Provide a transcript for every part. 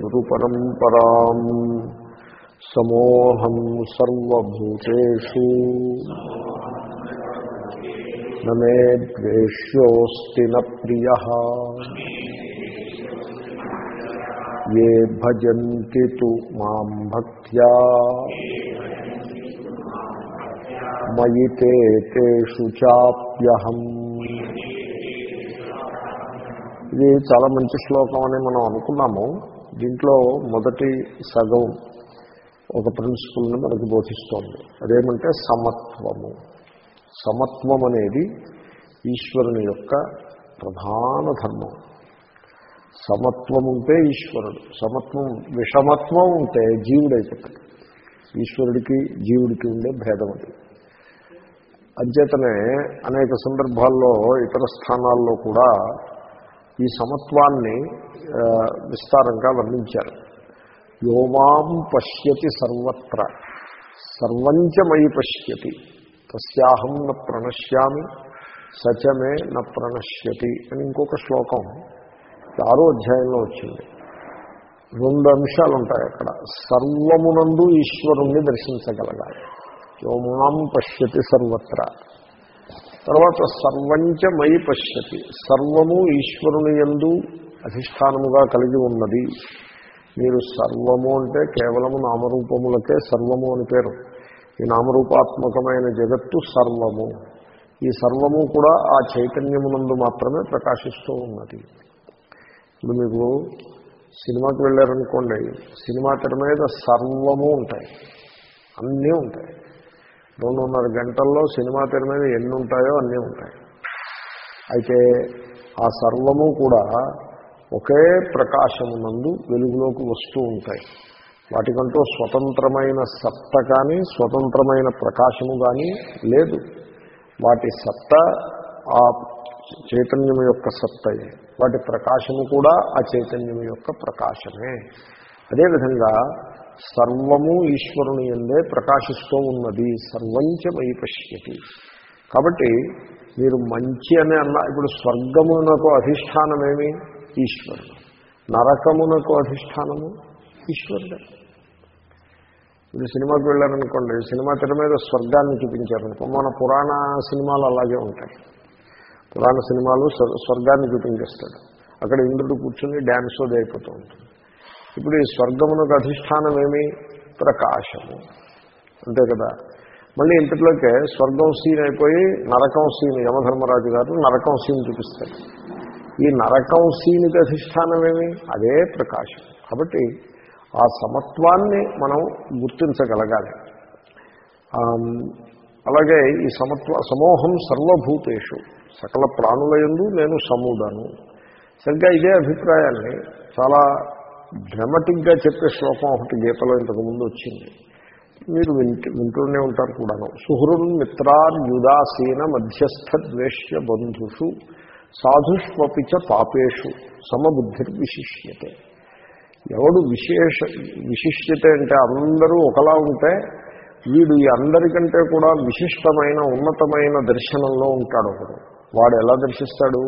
గురు పరంపరా సమోహం సర్వభూతేషు నమే ద్వేష్యోస్తి న ప్రియ ఏ భజంతి తు మాం భక్త్యా మయి తే తేషు చాప్యహం ఇది చాలా మంచి శ్లోకం అని మనం అనుకున్నాము. దీంట్లో మొదటి సగం ఒక ప్రిన్సిపల్ని మనకు బోధిస్తోంది. అదేమంటే సమత్వము. సమత్వం అనేది ఈశ్వరుని యొక్క ప్రధాన ధర్మం. సమత్వం ఉంటే ఈశ్వరుడు. సమత్వం విషమత్వం ఉంటే జీవుడైపోతాడు ఈశ్వరుడికి జీవుడికి ఉండే భేదం అది. అంచేతనే అనేక సందర్భాల్లో ఇతర స్థానాల్లో కూడా ఈ సమత్వాన్ని విస్తారంగా వర్ణించారు. యోమాం పశ్యతి సర్వత్ర. సర్వంచమయి పశ్యతి. తస్యాహం న ప్రణశ్యామి సచమే న ప్రణశ్యతి అని ఇంకొక శ్లోకం ఆరో అధ్యాయంలో వచ్చింది. రెండు అంశాలు ఉంటాయి అక్కడ. సర్వమునందు ఈశ్వరుణ్ణి దర్శించగలగాలి. యోమాం పశ్యతి సర్వత్ర. తర్వాత సర్వంచ మయి పశ్యతి. సర్వము ఈశ్వరుని ఎందు అధిష్టానముగా కలిగి ఉన్నది. మీరు సర్వము అంటే కేవలము నామరూపములకే సర్వము అని పేరు. ఈ నామరూపాత్మకమైన జగత్తు సర్వము. ఈ సర్వము కూడా ఆ చైతన్యమునందు మాత్రమే ప్రకాశిస్తూ ఉన్నది. ఇప్పుడు మీకు సినిమాకి వెళ్ళారనుకోండి సినిమా తెర మీద సర్వము ఉంటాయి. అన్నీ ఉంటాయి. రెండున్నర గంటల్లో సినిమా తెర మీద ఎన్ని ఉంటాయో అన్నీ ఉంటాయి. అయితే ఆ సర్వము కూడా ఒకే ప్రకాశమునందు వెలుగులోకి వస్తూ ఉంటాయి. వాటికంటూ స్వతంత్రమైన సత్త కానీ స్వతంత్రమైన ప్రకాశము కానీ లేదు. వాటి సత్త ఆ చైతన్యం యొక్క సత్తయే వాటి ప్రకాశము కూడా ఆ చైతన్యం యొక్క ప్రకాశమే. అదేవిధంగా సర్వము ఈశ్వరుని ఎందే ప్రకాశిస్తూ ఉన్నది సర్వంచమై పశ్యతి. కాబట్టి మీరు మంచి అని అన్న ఇప్పుడు స్వర్గమునకు అధిష్టానమేమి? ఈశ్వరుడు. నరకమునకు అధిష్టానము? ఈశ్వరుడే. ఇప్పుడు సినిమాకి వెళ్ళారనుకోండి సినిమా తెర మీద స్వర్గాన్ని చూపించారనుకో మన పురాణ సినిమాలు అలాగే ఉంటాయి. పురాణ సినిమాలు స్వర్గాన్ని చూపించేస్తాడు. అక్కడ ఇంద్రుడు కూర్చుని డ్యాన్స్ అది అయిపోతూ ఉంటుంది ఇప్పుడు ఈ స్వర్గమునకు అధిష్టానం ఏమి ప్రకాశము. అంతే కదా? మళ్ళీ ఇంతట్లోకే స్వర్గం సీన్ అయిపోయి నరకం సీన్ యమధర్మరాజు గారు నరకం సీన్ చూపిస్తారు. ఈ నరకం సీన్కి అధిష్టానం ఏమి అదే ప్రకాశం. కాబట్టి ఆ సమత్వాన్ని మనం గుర్తించగలగాలి. అలాగే ఈ సమత్వ సమూహం సర్వభూతేషు. సకల ప్రాణులయందు నేను సముడను సరిగ్గా ఇదే అభిప్రాయాన్ని చాలా డ్రమటిక్గా చెప్పే శ్లోకం ఒకటి గీతలో ఇంతకుముందు వచ్చింది. మీరు వింటూ వింటూనే ఉంటారు కూడాను. సుహృన్ మిత్రాన్యుదాసీన మధ్యస్థ ద్వేష్య బంధుషు సాధుష్వపిచ పాపేషు సమబుద్ధిర్విశిష్యతే. ఎవడు విశేష విశిష్యత అంటే అందరూ ఒకలా ఉంటే వీడు ఈ అందరికంటే కూడా విశిష్టమైన ఉన్నతమైన దర్శనంలో ఉంటాడు ఒకడు. వాడు ఎలా దర్శిస్తాడు?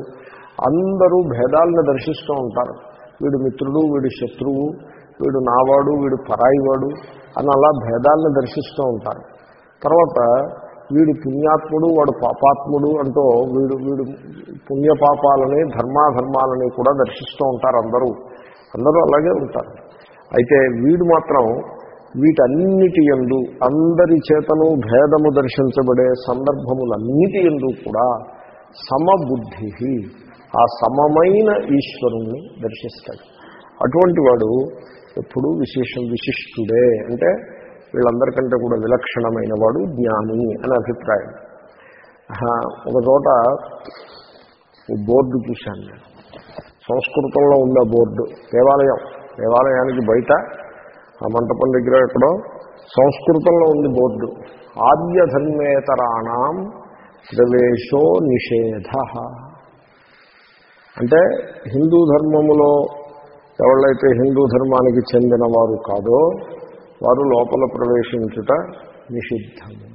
అందరూ భేదాలను దర్శిస్తూ ఉంటారు. వీడు మిత్రుడు వీడు శత్రువు వీడు నావాడు వీడు పరాయివాడు అని అలా భేదాలను దర్శిస్తూ ఉంటారు. తర్వాత వీడు పుణ్యాత్ముడు వాడు పాపాత్ముడు అంటూ వీడు వీడు పుణ్యపాపాలని ధర్మాధర్మాలని కూడా దర్శిస్తూ ఉంటారు అందరూ. అందరూ అలాగే ఉంటారు. అయితే వీడు మాత్రం వీటన్నిటి ఎందు అందరి చేతను భేదము దర్శించబడే సందర్భములన్నిటి ఎందు కూడా సమబుద్ధి ఆ సమమైన ఈశ్వరుణ్ణి దర్శిస్తాడు. అటువంటి వాడు ఎప్పుడు విశేషం విశిష్టుడే అంటే వీళ్ళందరికంటే కూడా విలక్షణమైన వాడు జ్ఞాని అని అభిప్రాయం. ఒక చోట బోర్డు చూశాను నేను. సంస్కృతంలో ఉన్న బోర్డు. దేవాలయం. దేవాలయానికి బయట ఆ మంటపం దగ్గర ఎక్కడో సంస్కృతంలో ఉంది బోర్డు. ఆర్యధర్మేతరాణం ప్రవేశో నిషేధ. అంటే హిందూ ధర్మములో ఎవళ్ళైతే హిందూ ధర్మానికి చెందిన వారు కాదో వారు లోపల ప్రవేశించుట నిషిద్ధము.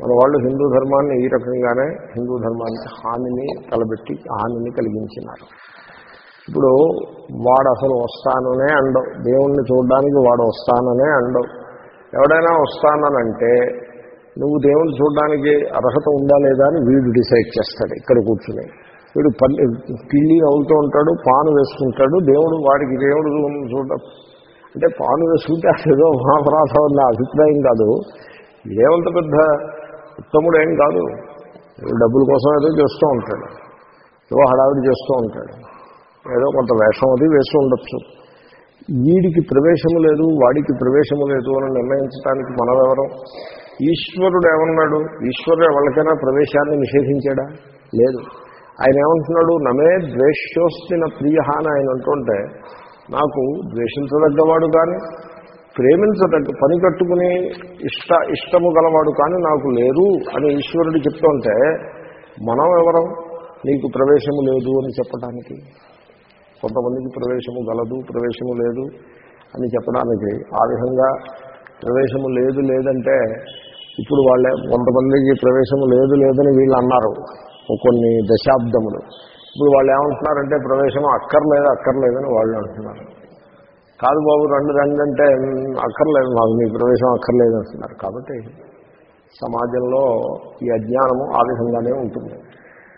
మన వాళ్ళు హిందూ ధర్మాన్ని ఈ రకంగానే హిందూ ధర్మానికి హానిని తలబెట్టి హానిని కలిగించినారు. ఇప్పుడు వాడు అసలు వస్తాననే అండవు. దేవుణ్ణి చూడడానికి వాడు వస్తాననే అండవు. ఎవడైనా వస్తానంటే నువ్వు దేవుణ్ణి చూడడానికి అర్హత ఉందా లేదా అని వీడు డిసైడ్ చేస్తాడు ఇక్కడ కూర్చుని. వీడు పల్లి పిల్లి అవుతూ ఉంటాడు పాను వేసుకుంటాడు దేవుడు వాడికి దేవుడు చూడడం అంటే పాను వేసుకుంటే అదేదో మహాపరాధం అన్న అభిప్రాయం కాదు. ఇదేమంత పెద్ద ఉత్తముడు ఏం కాదు. డబ్బుల కోసం ఏదో చేస్తూ ఉంటాడు. ఏదో హడావిడి చేస్తూ ఉంటాడు. ఏదో కొంత వేషం అది వేసి ఉండొచ్చు. వీడికి ప్రవేశము లేదు వాడికి ప్రవేశము లేదు అని నిర్ణయించడానికి మనమెవరం ఈశ్వరుడు ఏమన్నాడు? ఈశ్వరుడు ఎవరికైనా ప్రవేశాన్ని నిషేధించాడా? లేదు. ఆయన ఏమంటున్నాడు? నమే ద్వేష్యోస్తి ప్రియ అని ఆయన అంటుంటే నాకు ద్వేషించదగ్గవాడు కానీ ప్రేమించదగ్గ పని కట్టుకుని ఇష్ట ఇష్టము గలవాడు కానీ నాకు లేరు అని ఈశ్వరుడు చెప్తుంటే మనం ఎవరం? నీకు ప్రవేశము లేదు అని చెప్పడానికి కొంతమందికి ప్రవేశము గలదు ప్రవేశము లేదు అని చెప్పడానికి ఆ విధంగా ప్రవేశము లేదు లేదంటే ఇప్పుడు వాళ్ళే కొంతమందికి ప్రవేశము లేదు లేదని వీళ్ళు అన్నారు. కొన్ని దశాబ్దములు. ఇప్పుడు వాళ్ళు ఏమంటున్నారంటే ప్రవేశం అక్కర్లేదు? అక్కర్లేదని వాళ్ళు అంటున్నారు. కాదు బాబు రెండు రెండు అంటే అక్కర్లేదు మాకు మీ ప్రవేశం అక్కర్లేదు అంటున్నారు. కాబట్టి సమాజంలో ఈ అజ్ఞానము ఆ విధంగానే ఉంటుంది.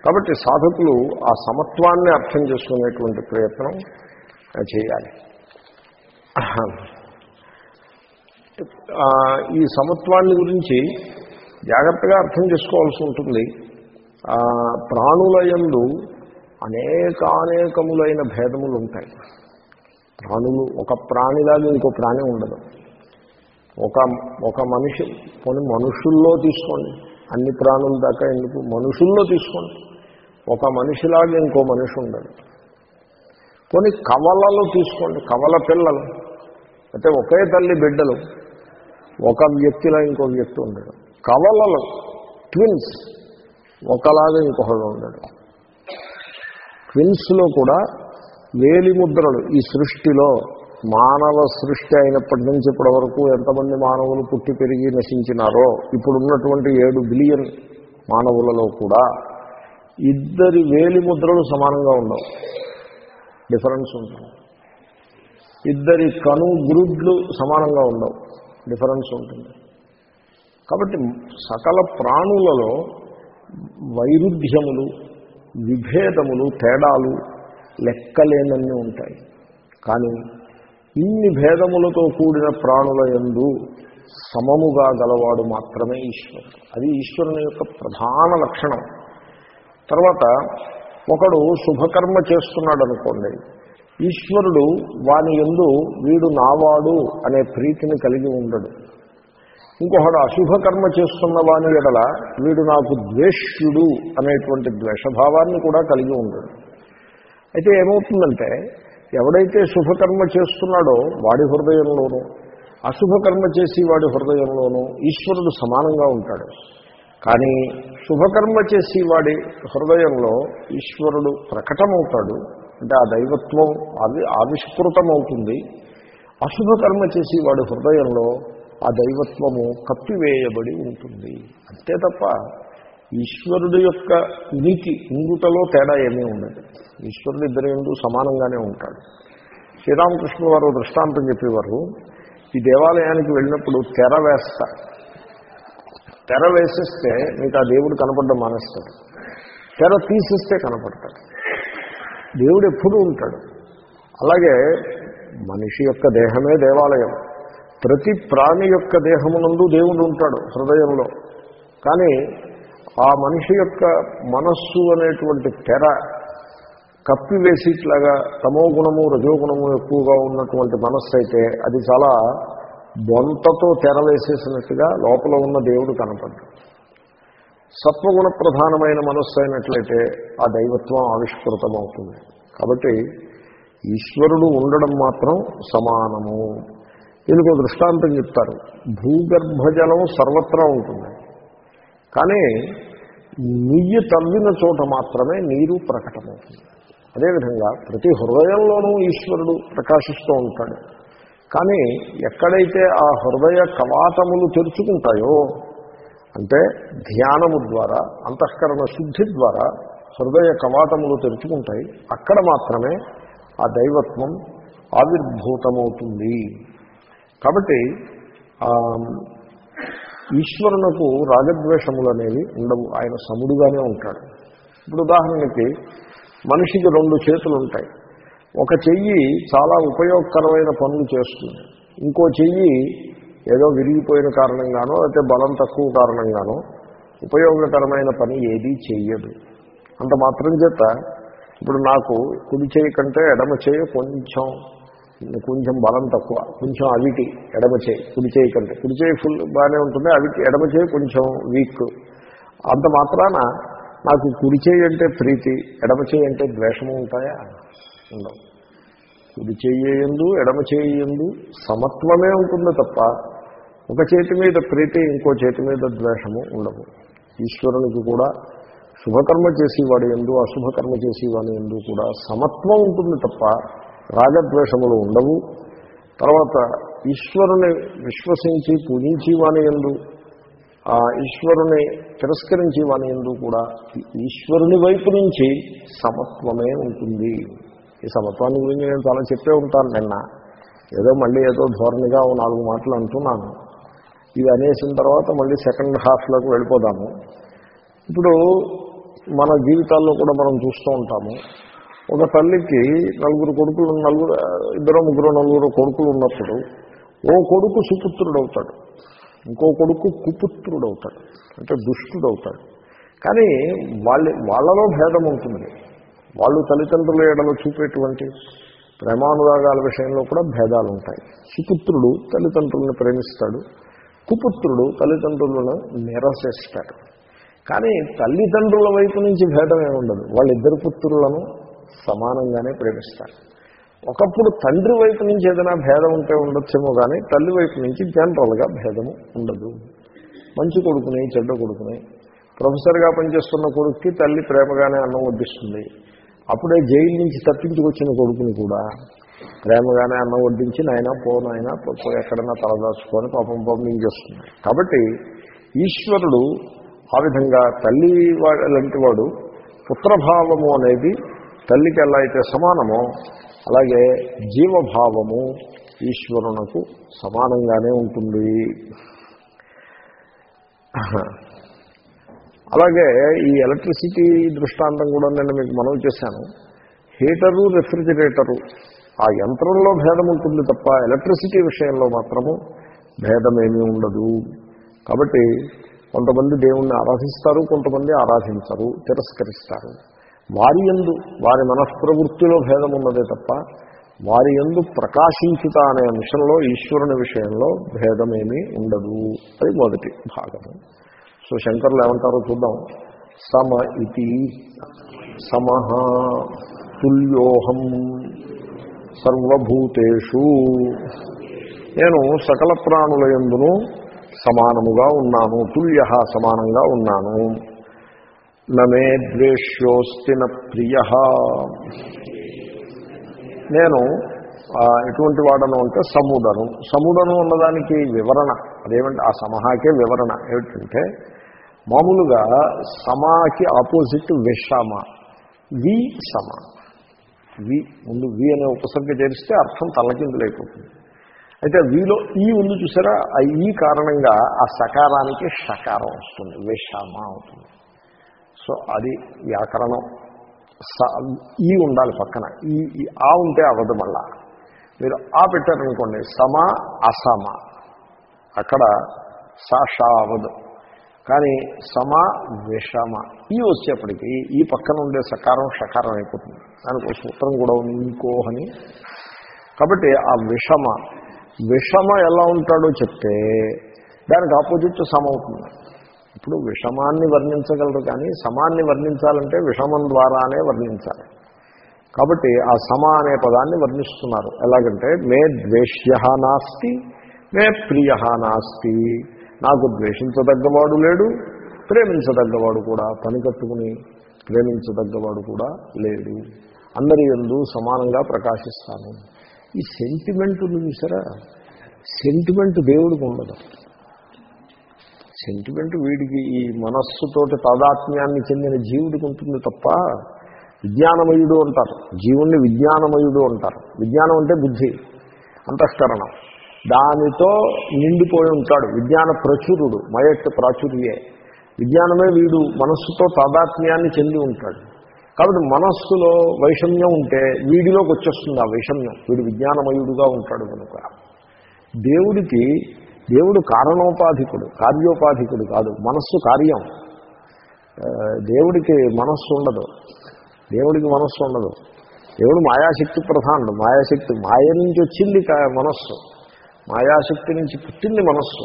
కాబట్టి సాధకులు ఆ సమత్వాన్ని అర్థం చేసుకునేటువంటి ప్రయత్నం చేయాలి. ఈ సమత్వాన్ని గురించి జాగ్రత్తగా అర్థం చేసుకోవాల్సి ఉంటుంది. ప్రాణులయందు అనేకానేకములైన భేదములు ఉంటాయి ప్రాణులు ఒక ప్రాణిలాగా ఇంకో ప్రాణి ఉండదు. ఒక ఒక మనిషి కొన్ని మనుషుల్లో తీసుకోండి. అన్ని ప్రాణుల దాకా ఎందుకు? మనుషుల్లో తీసుకోండి. ఒక మనిషిలాగా ఇంకో మనిషి ఉండదు కొన్ని కవలలో తీసుకోండి కవల పిల్లలు. అంటే ఒకే తల్లి బిడ్డలు ఒక వ్యక్తిలో ఇంకో వ్యక్తి ఉండడు. కవలలు ట్విన్స్. ఒకలాగా ఇంకొకడు ఉండడు. ట్విన్స్లో కూడా వేలిముద్రలు ఈ సృష్టిలో మానవ సృష్టి అయినప్పటి నుంచి ఇప్పటి వరకు ఎంతమంది మానవులు పుట్టి పెరిగి నశించినారో ఇప్పుడున్నటువంటి ఏడు బిలియన్ మానవులలో కూడా ఇద్దరి వేలిముద్రలు సమానంగా ఉండవు. డిఫరెన్స్ ఉంటుంది ఇద్దరి కను గురుడ్లు సమానంగా ఉండవు. డిఫరెన్స్ ఉంటుంది. కాబట్టి సకల ప్రాణులలో వైరుధ్యములు విభేదములు తేడాలు లెక్కలేనన్ని ఉంటాయి. కానీ ఇన్ని భేదములతో కూడిన ప్రాణుల ఎందు సమముగా గలవాడు మాత్రమే ఈశ్వరుడు. అది ఈశ్వరుని యొక్క ప్రధాన లక్షణం. తర్వాత ఒకడు శుభకర్మ చేస్తున్నాడు అనుకోండి ఈశ్వరుడు వాని ఎందు వీడు నావాడు అనే ప్రీతిని కలిగి ఉండడు. ఇంకొకడు అశుభకర్మ చేస్తున్న వాని ఎడల వీడు నాకు ద్వేష్యుడు అనేటువంటి ద్వేషభావాన్ని కూడా కలిగి ఉండడు. అయితే ఏమవుతుందంటే ఎవడైతే శుభకర్మ చేస్తున్నాడో వాడి హృదయంలోనూ అశుభకర్మ చేసి వాడి హృదయంలోనూ ఈశ్వరుడు సమానంగా ఉంటాడు. కానీ శుభకర్మ చేసి వాడి హృదయంలో ఈశ్వరుడు ప్రకటమవుతాడు. అంటే ఆ దైవత్వం ఆవి ఆవిష్కృతమవుతుంది. అశుభకర్మ చేసి వాడి హృదయంలో ఆ దైవత్వము కప్పివేయబడి ఉంటుంది. అంతే తప్ప ఈశ్వరుడు యొక్క ఉనికి ఇంగుటలో తేడా ఏమీ ఉండదు. ఈశ్వరుడు ఇద్దరు ఎందు సమానంగానే ఉంటాడు. శ్రీరామకృష్ణ వారు దృష్టాంతం చెప్పేవారు ఈ దేవాలయానికి వెళ్ళినప్పుడు తెర వేస్తా. తెర వేసేస్తే మీకు ఆ దేవుడు కనపడడం మానేస్తాడు. తెర తీసిస్తే కనపడతాడు. దేవుడు ఎప్పుడూ ఉంటాడు. అలాగే మనిషి యొక్క దేహమే దేవాలయం. ప్రతి ప్రాణి యొక్క దేహమునందు దేవుడు ఉంటాడు హృదయంలో. కానీ ఆ మనిషి యొక్క మనస్సు అనేటువంటి తెర కప్పివేసిట్లాగా తమో గుణము రజోగుణము ఎక్కువగా ఉన్నటువంటి మనస్సు అయితే అది చాలా బొంతతో తెర వేసేసినట్టుగా లోపల ఉన్న దేవుడు కనపడ్డాడు సత్వగుణ ప్రధానమైన మనస్సు అయినట్లయితే ఆ దైవత్వం ఆవిష్కృతమవుతుంది. కాబట్టి ఈశ్వరుడు ఉండడం మాత్రం సమానము. దీనికి దృష్టాంతం చెప్తారు. భూగర్భజలం సర్వత్రా ఉంటుంది. కానీ నెయ్యి తవ్విన చోట మాత్రమే నీరు ప్రకటమవుతుంది. అదేవిధంగా ప్రతి హృదయంలోనూ ఈశ్వరుడు ప్రకాశిస్తూ ఉంటాడు. కానీ ఎక్కడైతే ఆ హృదయ కవాటములు తెరుచుకుంటాయో అంటే ధ్యానము ద్వారా అంతఃకరణ శుద్ధి ద్వారా హృదయ కవాటములు తెరుచుకుంటాయి అక్కడ మాత్రమే ఆ దైవత్వం ఆవిర్భూతమవుతుంది. కాబట్టి ఈశ్వరునకు రాగద్వేషములు అనేవి ఉండవు. ఆయన సముడుగానే ఉంటాడు. ఇప్పుడు ఉదాహరణకి మనిషికి రెండు చేతులు ఉంటాయి ఒక చెయ్యి చాలా ఉపయోగకరమైన పనులు చేస్తుంది. ఇంకో చెయ్యి ఏదో విరిగిపోయిన కారణంగానో లేకపోతే బలం తక్కువ కారణంగానో ఉపయోగకరమైన పని ఏదీ చెయ్యదు. అంత మాత్రం చేత ఇప్పుడు నాకు కుడి చేయి కంటే ఎడమ చేయి కొంచెం కొంచెం బలం తక్కువ కొంచెం అవిటి ఎడమ చేయి కుడి చేయి కంటే. కుడి చేయి ఫుల్ బాగానే ఉంటుంది అవిటి ఎడమ చేయి కొంచెం వీక్ అంత మాత్రాన నాకు కుడి చేయి అంటే ప్రీతి ఎడమ చేయి అంటే ద్వేషము ఉంటాయా? ఉండవు. కుడి చేయందు ఎడమ చేయందు సమత్వమే ఉంటుంది తప్ప ఒక చేతి మీద ప్రీతి ఇంకో చేతి మీద ద్వేషము ఉండవు. ఈశ్వరునికి కూడా శుభకర్మ చేసేవాడు ఎందు అశుభకర్మ చేసేవాడు ఎందు కూడా సమత్వం ఉంటుంది తప్ప రాగద్వేషములు ఉండవు. తర్వాత ఈశ్వరుని విశ్వసించి పూజించి వాని ఎందు ఆ ఈశ్వరుని తిరస్కరించి వాని ఎందు కూడా ఈశ్వరుని వైపు నుంచి సమత్వమే ఉంటుంది. ఈ సమత్వాన్ని గురించి నేను చాలా చెప్పే ఉంటాను నిన్న. ఏదో మళ్ళీ ఏదో ధోరణిగా ఓ నాలుగు మాటలు అంటున్నాను. ఇవి అనేసిన తర్వాత మళ్ళీ సెకండ్ హాఫ్లోకి వెళ్ళిపోదాము. ఇప్పుడు మన జీవితాల్లో కూడా మనం చూస్తూ ఉంటాము. ఒక తల్లికి నలుగురు కొడుకులు నలుగురు ఇద్దరు ముగ్గురు నలుగురు కొడుకులు ఉన్నప్పుడు ఓ కొడుకు సుపుత్రుడు అవుతాడు ఇంకో కొడుకు కుపుత్రుడు అవుతాడు అంటే దుష్టుడు అవుతాడు కానీ వాళ్ళ వాళ్ళలో భేదం ఉంటుంది. వాళ్ళు తల్లిదండ్రుల ఏడలో చూపేటువంటి ప్రేమానురాగాల విషయంలో కూడా భేదాలు ఉంటాయి సుపుత్రుడు తల్లిదండ్రులను ప్రేమిస్తాడు. కుపుత్రుడు తల్లిదండ్రులను నిరసిస్తాడు. కానీ తల్లిదండ్రుల వైపు నుంచి భేదం ఏముండదు. వాళ్ళిద్దరు పుత్రులను సమానంగానే ప్రేమిస్తారు. ఒకప్పుడు తండ్రి వైపు నుంచి ఏదైనా భేదం ఉంటే ఉండొచ్చేమో కానీ తల్లి వైపు నుంచి జనరల్గా భేదము ఉండదు. మంచి కొడుకుని చెడ్డ కొడుకుని. ప్రొఫెసర్గా పనిచేస్తున్న కొడుక్కి తల్లి ప్రేమగానే అన్నం వడ్డిస్తుంది. అప్పుడే జైలు నుంచి తప్పించుకొచ్చిన కొడుకుని కూడా ప్రేమగానే అన్నం వడ్డించి నాయన పో నాయన ఎక్కడన్నా తలదాచుకొని పాపం పంపించేస్తుంది కాబట్టి ఈశ్వరుడు ఆ విధంగా తల్లి వా- లాంటి వాడు పుత్రభావము అనేది తల్లికి ఎలా అయితే సమానమో అలాగే జీవభావము ఈశ్వరునకు సమానంగానే ఉంటుంది. అలాగే ఈ ఎలక్ట్రిసిటీ దృష్టాంతం కూడా నేను మీకు మనవి చేశాను. హీటరు రెఫ్రిజిరేటరు ఆ యంత్రంలో భేదం ఉంటుంది తప్ప ఎలక్ట్రిసిటీ విషయంలో మాత్రము భేదమేమీ ఉండదు. కాబట్టి కొంతమంది దేవుణ్ణి ఆరాధిస్తారు కొంతమంది ఆరాధించరు తిరస్కరిస్తారు. వారి ఎందు వారి మనఃప్రవృత్తిలో భేదం ఉన్నదే తప్ప వారి ఎందు ప్రకాశించుట అనే అంశంలో ఈశ్వరుని విషయంలో భేదమేమీ ఉండదు. అది మొదటి భాగము. సో శంకర్లు ఏమంటారో చూద్దాం. సమ ఇది సమహ తుల్యోహం సర్వభూతేషు. నేను సకల ప్రాణుల యందును సమానముగా ఉన్నాను తుల్య సమానంగా ఉన్నాను. నమే ద్వేష్యోస్తి న ప్రియ. నేను ఎటువంటి వాడను అంటే సముడను సముడను ఉన్నదానికి వివరణ. అదేమంటే ఆ సమహాకే వివరణ. ఏమిటంటే మామూలుగా సమాకి ఆపోజిట్ విషమ. వి సమ. వి ముందు వి అనే ఉపసర్గ చేరిస్తే అర్థం తలకిందులైపోతుంది. అయితే వీలో ఈ ఉంది చూసారా? ఈ కారణంగా ఆ సకారానికి షకారం వస్తుంది. విషమ అవుతుంది. సో అది వ్యాకరణం. స ఈ ఉండాలి పక్కన. ఈ ఆ ఉంటే అవదు మళ్ళా. మీరు ఆ పెట్టారనుకోండి సమ అసమ. అక్కడ సాషా అవదు కానీ సమ విషమ. ఈ వచ్చేప్పటికీ ఈ పక్కన ఉండే సకారం షకారం అయిపోతుంది. దానికి ఒక సూత్రం కూడా ఉంది ఇంకో అని. కాబట్టి ఆ విషమ. విషమ ఎలా ఉంటాడో చెప్తే దానికి ఆపోజిట్ సమ అవుతుంది. ఇప్పుడు విషమాన్ని వర్ణించగలరు కానీ సమాన్ని వర్ణించాలంటే విషమం ద్వారానే వర్ణించాలి. కాబట్టి ఆ సమ అనే పదాన్ని వర్ణిస్తున్నారు. ఎలాగంటే మే ద్వేష్య నాస్తి మే ప్రియ నాస్తి. నాకు ద్వేషించదగ్గవాడు లేడు ప్రేమించదగ్గవాడు కూడా పని కట్టుకుని ప్రేమించదగ్గవాడు కూడా లేడు. అందరి ఎందు సమానంగా ప్రకాశిస్తాను. ఈ సెంటిమెంట్ ఉంది చూసారా? సెంటిమెంట్ దేవుడికి ఉండదు. సెంటిమెంట్ వీడికి ఈ మనస్సుతోటి తాదాత్మ్యాన్ని చెందిన జీవుడికి ఉంటుంది తప్ప విజ్ఞానమయుడు అంటారు. జీవుణ్ణి విజ్ఞానమయుడు అంటారు. విజ్ఞానం అంటే బుద్ధి అంతఃకరణం. దానితో నిండిపోయి ఉంటాడు. విజ్ఞాన ప్రచురుడు మయట్ ప్రాచుర్యే. విజ్ఞానమే వీడు మనస్సుతో తాదాత్మ్యాన్ని చెంది ఉంటాడు. కాబట్టి మనస్సులో వైషమ్యం ఉంటే వీడిలోకి వచ్చేస్తుంది ఆ వైషమ్యం. వీడు విజ్ఞానమయుడుగా ఉంటాడు కనుక. దేవుడికి దేవుడు కారణోపాధికుడు కార్యోపాధికుడు కాదు మనస్సు కార్యం. దేవుడికి మనస్సు ఉండదు. దేవుడికి మనస్సు ఉండదు. దేవుడు మాయాశక్తి ప్రధానుడు. మాయాశక్తి మాయ నుంచి వచ్చింది కా- మనస్సు. మాయాశక్తి నుంచి పుట్టింది మనస్సు.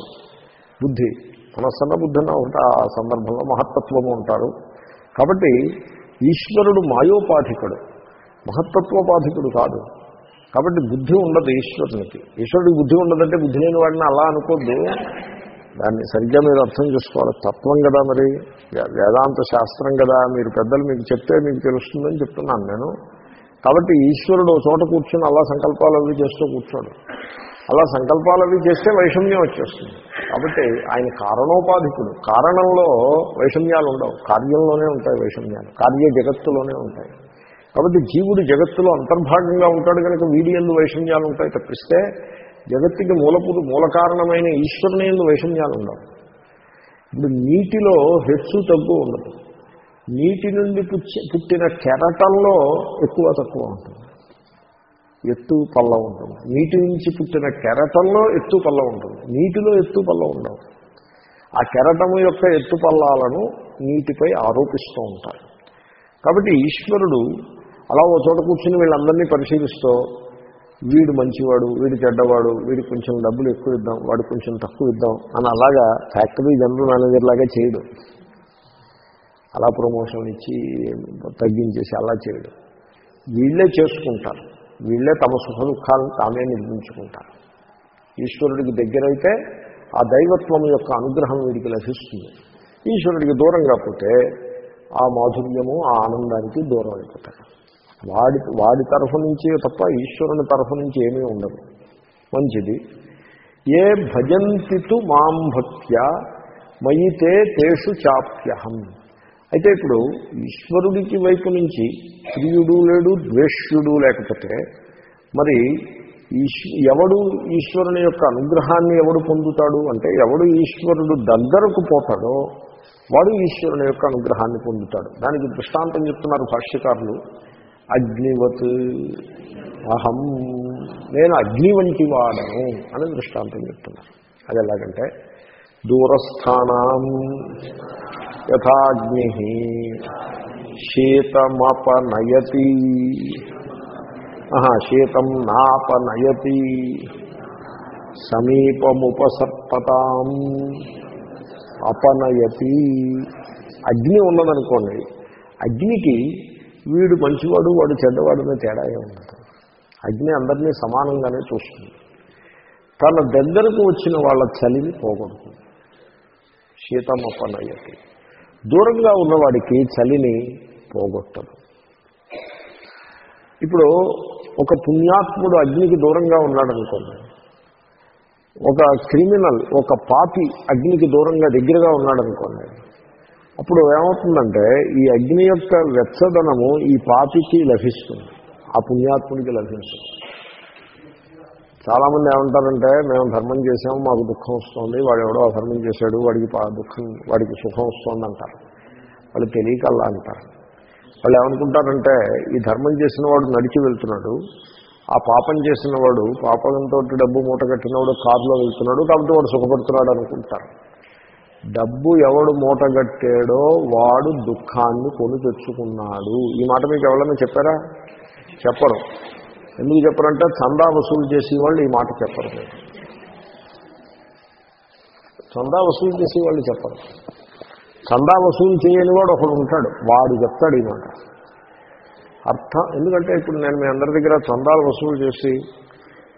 బుద్ధి. మనస్సన్న బుద్ధిన ఉంటా ఆ సందర్భంలో మహత్తత్వము ఉంటారు కాబట్టి ఈశ్వరుడు మాయోపాధికుడు. మహత్తత్వోపాధికుడు కాదు. కాబట్టి బుద్ధి ఉండదు ఈశ్వరునికి. ఈశ్వరుడికి బుద్ధి ఉండదంటే బుద్ధి లేని వాడిని అలా అనుకోద్దు. దాన్ని సరిగ్గా మీరు అర్థం చేసుకోవాలి. తత్వం కదా మరి. వేదాంత శాస్త్రం కదా. మీరు పెద్దలు మీకు చెప్తే మీకు తెలుస్తుందని చెప్తున్నాను నేను. కాబట్టి ఈశ్వరుడు ఓ చోట కూర్చొని అలా సంకల్పాలు అవి చేస్తూ కూర్చోడు. అలా సంకల్పాలు అవి చేస్తే వైషమ్యం వచ్చేస్తుంది. కాబట్టి ఆయన కారణోపాధికుడు. కారణంలో వైషమ్యాలు ఉండవు. కార్యంలోనే ఉంటాయి వైషమ్యాలు. కార్య జగత్తులోనే ఉంటాయి. కాబట్టి జీవుడు జగత్తులో అంతర్భాగంగా ఉంటాడు కనుక వీడి ఎందు వైషమ్యాలు ఉంటాయి తప్పిస్తే జగత్తుకి మూలపుడు మూల కారణమైన ఈశ్వరుని ఎందు వైషమ్యాలు ఉండవు. ఇప్పుడు నీటిలో హెచ్చు తగ్గు ఉండదు. నీటి నుండి పుచ్చి పుట్టిన కెరటంలో ఎక్కువ తక్కువ ఉంటుంది. ఎత్తు పల్ల ఉంటుంది. నీటి నుంచి పుట్టిన కెరటంలో ఎత్తు పల్ల ఉంటుంది. నీటిలో ఎత్తు పల్ల ఉండవు. ఆ కెరటము యొక్క ఎత్తు పల్లాలను నీటిపై ఆరోపిస్తూ ఉంటారు. కాబట్టి ఈశ్వరుడు అలా ఓ చోట కూర్చుని వీళ్ళందరినీ పరిశీలిస్తూ వీడు మంచివాడు వీడు చెడ్డవాడు వీడికి కొంచెం డబ్బులు ఎక్కువ ఇద్దాం వాడు కొంచెం తక్కువ ఇద్దాం అని అలాగా ఫ్యాక్టరీ జనరల్ మేనేజర్ లాగా చేయడు. అలా ప్రమోషన్ ఇచ్చి తగ్గించేసి అలా చేయడు. వీళ్ళే చేసుకుంటారు. వీళ్ళే తమ సుఖ దుఃఖాలను తామే నిర్మించుకుంటారు. ఈశ్వరుడికి దగ్గరైతే ఆ దైవత్వం యొక్క అనుగ్రహం వీడికి లభిస్తుంది. ఈశ్వరుడికి దూరంగా పోతే ఆ మాధుర్యము ఆ ఆనందానికి దూరం అయిపోతాడు వాడి వాడి తరఫు నుంచి తప్ప ఈశ్వరుని తరఫు నుంచి ఏమీ ఉండదు. మంచిది. ఏ భజంతితు మాం భక్త్య మయితే తేషు చాప్యహం. అయితే ఇప్పుడు ఈశ్వరుడికి వైపు నుంచి ప్రియుడు లేడు ద్వేష్యుడు లేకపోతే మరి ఎవడు ఈశ్వరుని యొక్క అనుగ్రహాన్ని ఎవడు పొందుతాడు అంటే ఎవడు ఈశ్వరుడు దగ్గరకు పోతాడో వాడు ఈశ్వరుని యొక్క అనుగ్రహాన్ని పొందుతాడు. దానికి దృష్టాంతం చెప్తున్నారు భాష్యకారులు. అగ్నివత్ అహం. నేను అగ్ని వంటి వాడను అని దృష్టాంతం చెప్తున్నారు. అది ఎలాగంటే దూరస్థానం యథాగ్ని శీతమపనయతి. ఆహా, శీతం నాపనయతి. సమీపముపసర్పతాం అపనయతి. అగ్ని ఉన్నదనుకోండి అగ్నికి వీడు మంచివాడు వాడు చెడ్డవాడు తేడా ఉండదు. అగ్ని అందరినీ సమానంగానే చూస్తుంది. తన దగ్గరకు వచ్చిన వాళ్ళ చలిని పోగొడుతుంది. శీతమపనయతి. దూరంగా ఉన్నవాడికి చలిని పోగొట్టదు. ఇప్పుడు ఒక పుణ్యాత్ముడు అగ్నికి దూరంగా ఉన్నాడనుకోండి. ఒక క్రిమినల్ ఒక పాపి అగ్నికి దూరంగా దగ్గరగా ఉన్నాడనుకోండి. అప్పుడు ఏమవుతుందంటే ఈ అగ్ని యొక్క వెచ్చదనము ఈ పాపికి లభిస్తుంది. ఆ పుణ్యాత్ముడికి లభిస్తుంది చాలామంది ఏమంటారంటే మేము ధర్మం చేసాము మాకు దుఃఖం వస్తుంది వాడు ఎవడో అధర్మం చేశాడు వాడికి పా- దుఃఖం వాడికి సుఖం వస్తుంది అంటారు. వాళ్ళు తెలియకల్లా అంటారు. వాళ్ళు ఏమనుకుంటారంటే ఈ ధర్మం చేసిన వాడు నడిచి వెళ్తున్నాడు ఆ పాపం చేసిన వాడు పాపంతో డబ్బు మూట కట్టినవాడు కారులో వెళ్తున్నాడు కాబట్టి వాడు సుఖపడుతున్నాడు అనుకుంటారు. డబ్బు ఎవడు మూటగట్టాడో వాడు దుఃఖాన్ని కొని తెచ్చుకున్నాడు. ఈ మాట మీకు ఎవరైనా చెప్పారా? చెప్పరు. ఎందుకు చెప్పరంటే చందా వసూలు చేసే వాళ్ళు ఈ మాట చెప్పరు. మీరు చందా వసూలు చేసే వాళ్ళు చెప్పరు. చందా వసూలు చేయని వాడు ఒకడు ఉంటాడు. వాడు చెప్తాడు ఈ మాట. అర్థం. ఎందుకంటే ఇప్పుడు నేను మీ అందరి దగ్గర చందాలు వసూలు చేసి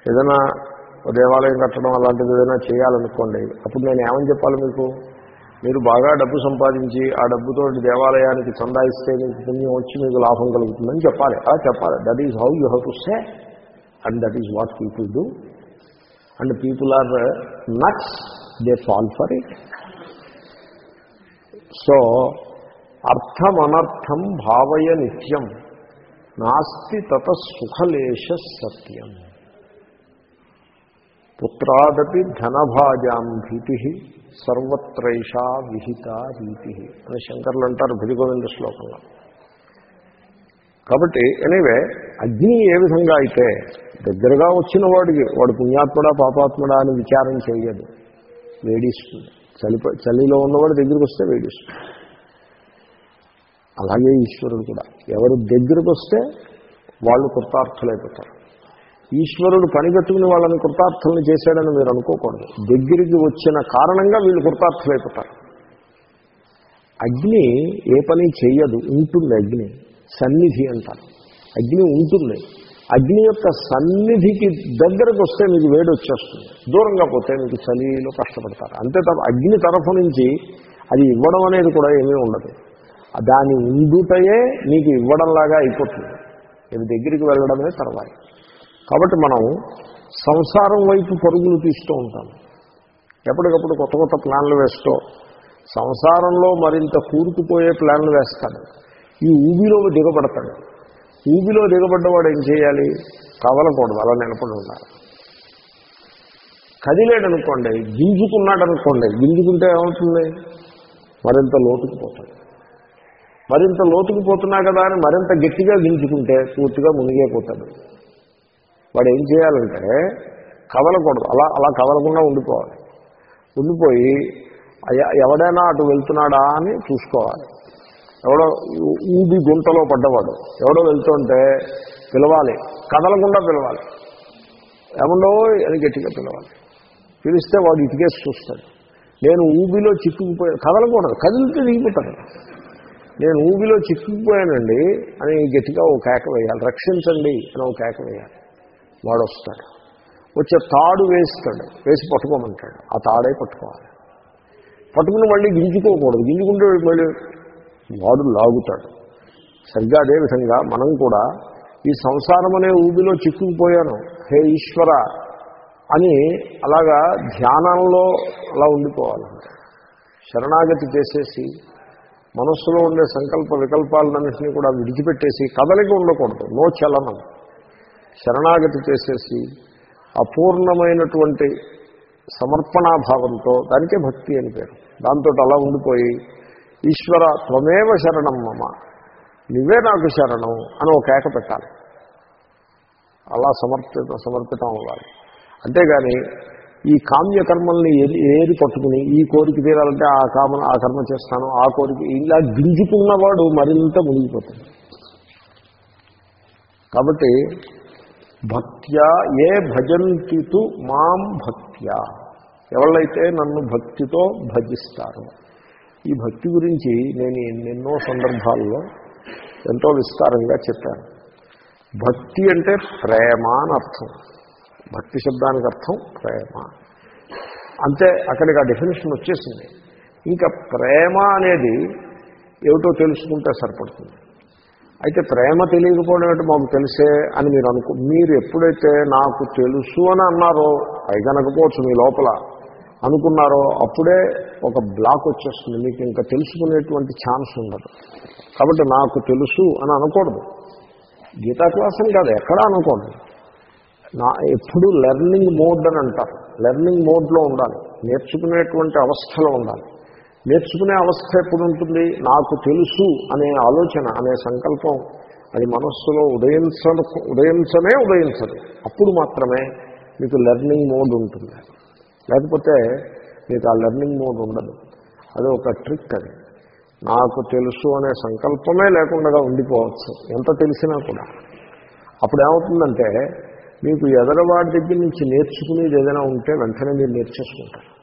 ఏదైనా దేవాలయం కట్టడం అలాంటిది ఏదైనా చేయాలనుకోండి అప్పుడు నేను ఏమని చెప్పాలి మీకు? మీరు బాగా డబ్బు సంపాదించి ఆ డబ్బుతో దేవాలయానికి చందాయిస్తే మీకు పుణ్యం వచ్చి మీకు లాభం కలుగుతుందని చెప్పాలి. అలా చెప్పాలి. That is how you how to say and that is what people do and people are nuts they fall for it so అర్థమనర్థం భావయ నిత్యం. నాస్తి తత సుఖలేశ సత్యం. పుత్రాదపి ధనభాజాం భీతి. సర్వత్రైషా విహిత రీతి. అని శంకర్లు అంటారు భుజగోవింద శ్లోకంలో. కాబట్టి ఎనీవే అగ్ని ఏ విధంగా అయితే దగ్గరగా వచ్చిన వాడికి వాడు పుణ్యాత్ముడా పాపాత్ముడా అని విచారం చేయదు. వేడిస్తుంది. చలి చలిలో ఉన్నవాడు దగ్గరికి వస్తే వేడిస్తుంది. అలాగే ఈశ్వరుడు కూడా. ఎవరు దగ్గరకు వస్తే వాళ్ళు కృతార్థులైపోతారు. ఈశ్వరుడు పనిగట్టుకుని వాళ్ళని కృతార్థులను చేశాడని మీరు అనుకోకూడదు. దగ్గరికి వచ్చిన కారణంగా వీళ్ళు కృతార్థులైపోతారు. అగ్ని ఏ పని చేయదు ఉంటుంది అగ్ని సన్నిధి అంటారు. అగ్ని ఉంటుంది. అగ్ని యొక్క సన్నిధికి దగ్గరకు వస్తే మీకు వేడి వచ్చేస్తుంది. దూరంగా పోతే మీకు చలిలో కష్టపడతారు. అంతే తప్ప అగ్ని తరఫు నుంచి అది ఇవ్వడం అనేది కూడా ఏమీ ఉండదు. దాని ఉండుటయే మీకు ఇవ్వడంలాగా అయిపోతుంది. ఇది దగ్గరికి వెళ్ళడమే తర్వాత కాబట్టి మనం సంసారం వైపు పరుగులు తీస్తూ ఉంటాం. ఎప్పటికప్పుడు కొత్త కొత్త ప్లాన్లు వేస్తూ సంసారంలో మరింత కూరుకుపోయే ప్లాన్లు వేస్తాడు. ఈ ఊబిలో దిగబడతాడు. ఊబిలో దిగబడ్డవాడు ఏం చేయాలి? కదలకూడదు. అలా నిలబడి ఉండాలి. కదిలేడు అనుకోండి గింజుకున్నాడు అనుకోండి గింజుకుంటే ఏమవుతుంది? మరింత లోతుకు పోతాడు. మరింత లోతుకు పోతున్నా కదా అని మరింత గట్టిగా గింజుకుంటే పూర్తిగా మునిగే పోతాడు వాడు ఏం చేయాలంటే కదలకూడదు. అలా అలా కదలకుండా ఉండిపోవాలి. ఉండిపోయి ఎవడైనా అటు వెళ్తున్నాడా అని చూసుకోవాలి. ఎవడో ఊబి గుంటలో పడ్డవాడు ఎవడో వెళ్తుంటే పిలవాలి. కదలకుండా పిలవాలి. ఏముండో అని గట్టిగా పిలవాలి. పిలిస్తే వాడు ఇటుకేసి చూస్తాడు. నేను ఊబిలో చిక్కుకుపోయా కదలకూడదు. కదిలితే దిగిపోతాడు. నేను ఊబిలో చిక్కుకుపోయానండి అని గట్టిగా ఓ కేక వేయాలి. రక్షించండి అని ఓ కేక వేయాలి. వాడు వస్తాడు వచ్చే తాడు వేస్తాడు. వేసి పట్టుకోమంటాడు. ఆ తాడే పట్టుకోవాలి. పట్టుకుని మళ్ళీ గింజుకోకూడదు. గింజుకుంటే మళ్ళీ వాడు లాగుతాడు. సరిగ్గా అదేవిధంగా మనం కూడా ఈ సంసారం అనే ఊబిలో చిక్కుకుపోయాను. హే ఈశ్వర! అని అలాగా ధ్యానంలో అలా ఉండిపోవాలంటే. శరణాగతి చేసేసి మనస్సులో ఉండే సంకల్ప వికల్పాలన్నింటినీ కూడా విడిచిపెట్టేసి కదలిక ఉండకూడదు. నో చలనం. శరణాగతి చేసేసి అపూర్ణమైనటువంటి సమర్పణాభావంతో దానికే భక్తి అని పేరు. దాంతో అలా ఉండిపోయి ఈశ్వర త్వమేవ శరణం మమ నువ్వే నాకు శరణం అని ఒక కేక పెట్టాలి. అలా సమర్పిత సమర్పితం అవ్వాలి. అంతేగాని ఈ కామ్యకర్మల్ని ఏది ఏది పట్టుకుని ఈ కోరిక తీరాలంటే ఆ కామ ఆ కర్మ చేస్తాను ఆ కోరిక ఇలా గింజుకున్నవాడు మరింత మునిగిపోతుంది కాబట్టి భక్త్యా ఏ భజంతితు మాం భక్త్యా. ఎవళ్ళైతే నన్ను భక్తితో భజిస్తారు. ఈ భక్తి గురించి నేను ఎన్నెన్నో సందర్భాల్లో ఎంతో విస్తారంగా చెప్పాను. భక్తి అంటే ప్రేమ అని అర్థం. భక్తి శబ్దానికి అర్థం ప్రేమ. అంతే అక్కడికి ఆ డెఫినేషన్ వచ్చేసింది. ఇంకా ప్రేమ అనేది ఏమిటో తెలుసుకుంటే సరిపడుతుంది. అయితే ప్రేమ తెలియకపోవడం ఏంటో మాకు తెలిసే అని మీరు అనుకో మీరు ఎప్పుడైతే నాకు తెలుసు అని అన్నారో పైగనకపోవచ్చు మీ లోపల అనుకున్నారో అప్పుడే ఒక బ్లాక్ వచ్చేస్తుంది. మీకు ఇంకా తెలుసుకునేటువంటి ఛాన్స్ ఉండదు. కాబట్టి నాకు తెలుసు అని అనకూడదు. గీతా క్లాస్ అని కాదు ఎక్కడా అనుకోండి. నా ఎప్పుడు లెర్నింగ్ మోడ్ అని అంటారు. లెర్నింగ్ మోడ్లో ఉండాలి. నేర్చుకునేటువంటి అవస్థలో ఉండాలి. నేర్చుకునే అవస్థ ఎప్పుడు ఉంటుంది నాకు తెలుసు అనే ఆలోచన అనే సంకల్పం అది మనస్సులో ఉదయించ ఉదయించనే ఉదయించదు. అప్పుడు మాత్రమే మీకు లెర్నింగ్ మోడ్ ఉంటుంది. లేకపోతే మీకు ఆ లెర్నింగ్ మోడ్ ఉండదు. అది ఒక ట్రిక్ అది. నాకు తెలుసు అనే సంకల్పమే లేకుండా ఉండిపోవచ్చు ఎంత తెలిసినా కూడా. అప్పుడు ఏమవుతుందంటే మీకు ఎదరవాడి దగ్గర నుంచి నేర్చుకునేది ఏదైనా ఉంటే వెంటనే మీరు నేర్చేసుకుంటారు.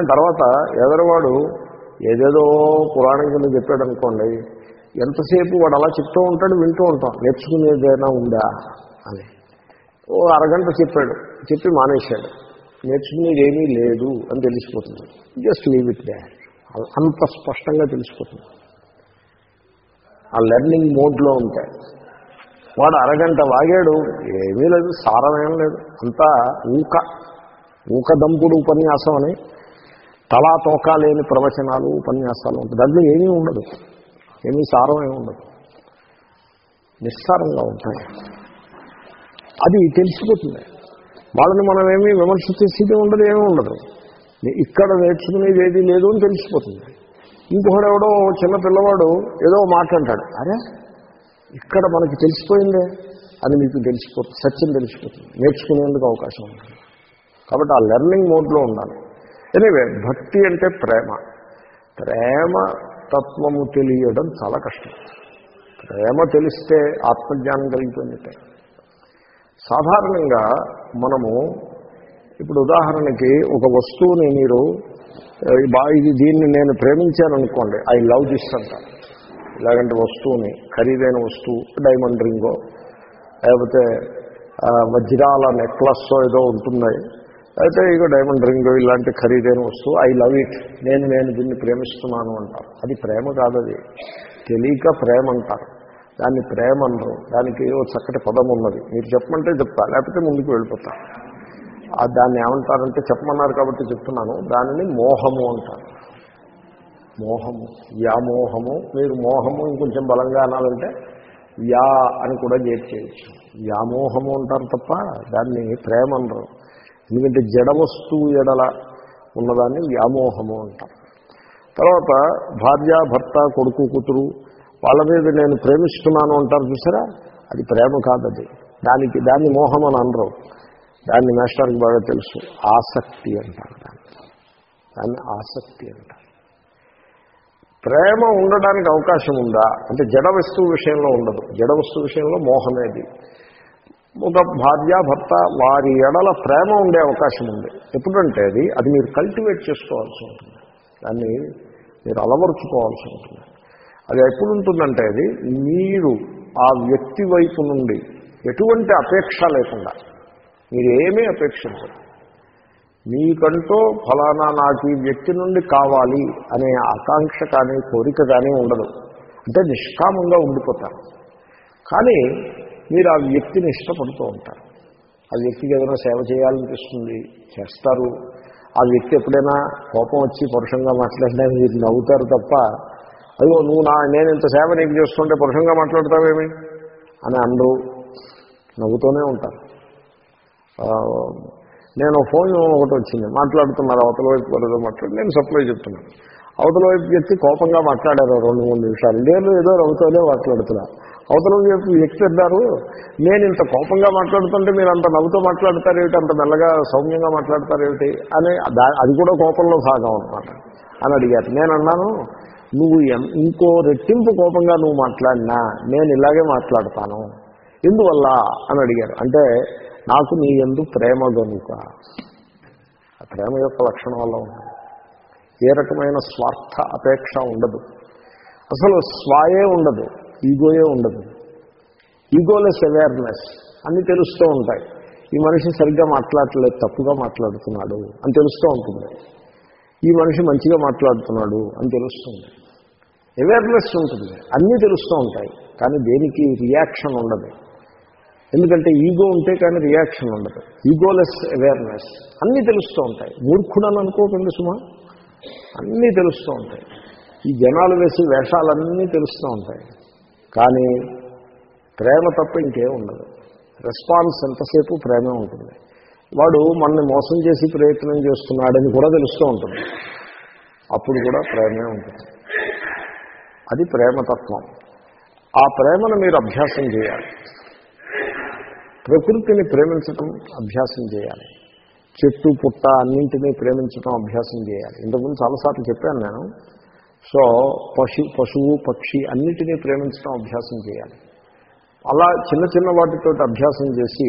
తర్వాత ఎదరవాడు ఏదేదో పురాణం కింద చెప్పాడు అనుకోండి ఎంతసేపు వాడు అలా చెప్తూ ఉంటాడు వింటూ ఉంటాం. నేర్చుకునేదైనా ఉందా అని. ఓ అరగంట చెప్పాడు. చెప్పి మానేశాడు. నేర్చుకునేది ఏమీ లేదు అని తెలిసిపోతుంది. జస్ట్ లీవ్ ఇట్ దే అంత స్పష్టంగా తెలిసిపోతుంది. ఆ లెర్నింగ్ మోడ్లో ఉంటాయి వాడు అరగంట వాగాడు. ఏమీ లేదు సారమేం లేదు. అంతా ఊక. ఊకదంపుడు ఉపన్యాసం అని తలా తోకా లేని ప్రవచనాలు ఉపన్యాసాలు ఉంటాయి. దాంట్లో ఏమీ ఉండదు. ఏమీ సారమే ఉండదు. నిస్సారంగా ఉంటాయి. అది తెలిసిపోతుంది. వాళ్ళని మనం ఏమీ విమర్శ చేసేది ఉండదు ఏమీ ఉండదు. ఇక్కడ నేర్చుకునేది ఏది లేదు అని తెలిసిపోతుంది. ఇంకొకడు ఎవడో చిన్న పిల్లవాడు ఏదో మాట్లాడతాడు అరే ఇక్కడ మనకి తెలిసిపోయిందే. అని మీకు తెలిసిపోతుంది సత్యం తెలిసిపోతుంది. నేర్చుకునేందుకు అవకాశం ఉంటుంది. కాబట్టి ఆ లెర్నింగ్ మోడ్లో ఉండాలి. ఎనివే భక్తి అంటే ప్రేమ. ప్రేమ తత్వము తెలియడం చాలా కష్టం. ప్రేమ తెలిస్తే ఆత్మజ్ఞానం కలిగిపోయినట్టే సాధారణంగా మనము ఇప్పుడు ఉదాహరణకి ఒక వస్తువుని మీరు ఆ, బా ఇది దీన్ని నేను ప్రేమించాను అనుకోండి ఐ లవ్ దిస్ అంటారు ఇలాగంటే వస్తువుని ఖరీదైన వస్తువు డైమండ్ రింగో లేకపోతే వజ్రాల నెక్లెస్ ఏదో ఉంటున్నాయి. అయితే ఇక డైమండ్ రింగ్ ఇలాంటి ఖరీదైన వస్తువు ఐ లవ్ ఇట్ నేను నేను దీన్ని ప్రేమిస్తున్నాను అంటారు. అది ప్రేమ కాదది తెలియక ప్రేమ అంటారు. దాన్ని ప్రేమ అనరు. దానికి ఓ చక్కటి పదం ఉన్నది. మీరు చెప్పమంటే చెప్తా లేకపోతే ముందుకు వెళ్ళిపోతా. ఆ దాన్ని ఏమంటారంటే చెప్పమన్నారు కాబట్టి చెప్తున్నాను. దానిని మోహము అంటారు. మోహము. వ్యామోహము మీరు మోహము ఇంకొంచెం బలంగా అనాలంటే వ్యా అని కూడా చేర్చేయచ్చు వ్యామోహము అంటారు తప్ప దాన్ని ప్రేమ అనరు. ఎందుకంటే జడ వస్తువు ఎడల ఉన్నదాన్ని వ్యామోహము అంటారు. తర్వాత భార్య భర్త కొడుకు కూతురు వాళ్ళ మీద నేను ప్రేమిస్తున్నాను అంటారు చూసారా? అది ప్రేమ కాదది. దానికి దాన్ని మోహం అని అనరు. దాన్ని మాస్టర్కి బాగా తెలుసు. ఆసక్తి అంటారు దాన్ని. దాన్ని ఆసక్తి అంటారు. ప్రేమ ఉండడానికి అవకాశం ఉందా? అంటే జడ వస్తువు విషయంలో ఉండదు. జడ వస్తువు విషయంలో మోహమేది. ఒక భార్య భర్త వారి ఎడల ప్రేమ ఉండే అవకాశం ఉంది. ఎప్పుడంటే అది అది మీరు కల్టివేట్ చేసుకోవాల్సి ఉంటుంది. దాన్ని మీరు అలవరుచుకోవాల్సి ఉంటుంది. అది ఎప్పుడు ఉంటుందంటే అది మీరు ఆ వ్యక్తి వైపు నుండి ఎటువంటి అపేక్ష లేకుండా మీరు ఏమీ అపేక్షించరు మీకంటూ ఫలానా నాకు ఈ వ్యక్తి నుండి కావాలి అనే ఆకాంక్ష కానీ కోరిక కానీ ఉండదు. అంటే నిష్కామంగా ఉండిపోతారు. కానీ మీరు ఆ వ్యక్తిని ఇష్టపడుతూ ఉంటారు. ఆ వ్యక్తికి ఏదైనా సేవ చేయాలనిపిస్తుంది చేస్తారు. ఆ వ్యక్తి ఎప్పుడైనా కోపం వచ్చి పరుషంగా మాట్లాడినా మీరు నవ్వుతారు తప్ప అయ్యో నువ్వు నా నేను ఇంత సేవ నీకు చేస్తుంటే పరుషంగా మాట్లాడతావేమి? అని అందరూ నవ్వుతూనే ఉంటారు. నేను ఫోన్ ఒకటి వచ్చింది మాట్లాడుతున్నారు అవతల వైపు వరదో మాట్లాడి నేను సప్లై చెప్తున్నాను. అవతల వైపు వ్యక్తి కోపంగా మాట్లాడారు రెండు మూడు నిమిషాలు. నేను ఏదో నవ్వుతూనే మాట్లాడుతున్నా. అవతల వైపు వ్యక్తి అన్నారు నేను ఇంత కోపంగా మాట్లాడుతుంటే మీరు అంత నవ్వుతో మాట్లాడతారేమిటి అంత మెల్లగా సౌమ్యంగా మాట్లాడతారేమిటి అని దా- అది కూడా కోపంలో భాగం అనమాట అని అడిగారు. నేను అన్నాను నువ్వు ఇంకో రెట్టింపు కోపంగా నువ్వు మాట్లాడినా నేను ఇలాగే మాట్లాడతాను. ఎందువల్ల? అని అడిగారు. అంటే నాకు నీ ఎందు ప్రేమ గనుక. ఆ ప్రేమ యొక్క లక్షణం వల్ల ఉంటుంది. ఏ రకమైన స్వార్థ అపేక్ష ఉండదు. అసలు స్వాయే ఉండదు. ఈగోయే ఉండదు. ఈగోలెస్ అవేర్నెస్ అన్నీ తెలుస్తూ ఉంటాయి. ఈ మనిషి సరిగ్గా మాట్లాడలేదు తప్పుగా మాట్లాడుతున్నాడు అని తెలుస్తూ ఉంటుంది. ఈ మనిషి మంచిగా మాట్లాడుతున్నాడు అని తెలుస్తుంది అవేర్నెస్ ఉంటుంది. అన్నీ తెలుస్తూ ఉంటాయి. కానీ దేనికి రియాక్షన్ ఉండదు. ఎందుకంటే ఈగో ఉంటే కానీ రియాక్షన్ ఉండదు. ఈగోలెస్ అవేర్నెస్ అన్నీ తెలుస్తూ ఉంటాయి. మూర్ఖుడని అనుకోకండి సుమా. అన్నీ తెలుస్తూ ఉంటాయి. ఈ జనాలు వేసి వేషాలన్నీ తెలుస్తూ ఉంటాయి. కానీ ప్రేమ తప్ప ఇంకేం ఉండదు. రెస్పాన్స్ ఎంతసేపు ప్రేమే ఉంటుంది. వాడు మనల్ని మోసం చేసి ప్రయత్నం చేస్తున్నాడని కూడా తెలుస్తూ ఉంటుంది. అప్పుడు కూడా ప్రేమే ఉంటుంది. అది ప్రేమతత్వం ఆ ప్రేమను మీరు అభ్యాసం చేయాలి. ప్రకృతిని ప్రేమించటం అభ్యాసం చేయాలి. చెట్టు పుట్ట అన్నింటినీ ప్రేమించటం అభ్యాసం చేయాలి. ఇంతకుముందు చాలాసార్లు చెప్పాను నేను. సో పశు పశువు పక్షి అన్నిటినీ ప్రేమించడం అభ్యాసం చేయాలి. అలా చిన్న చిన్న వాటితో అభ్యాసం చేసి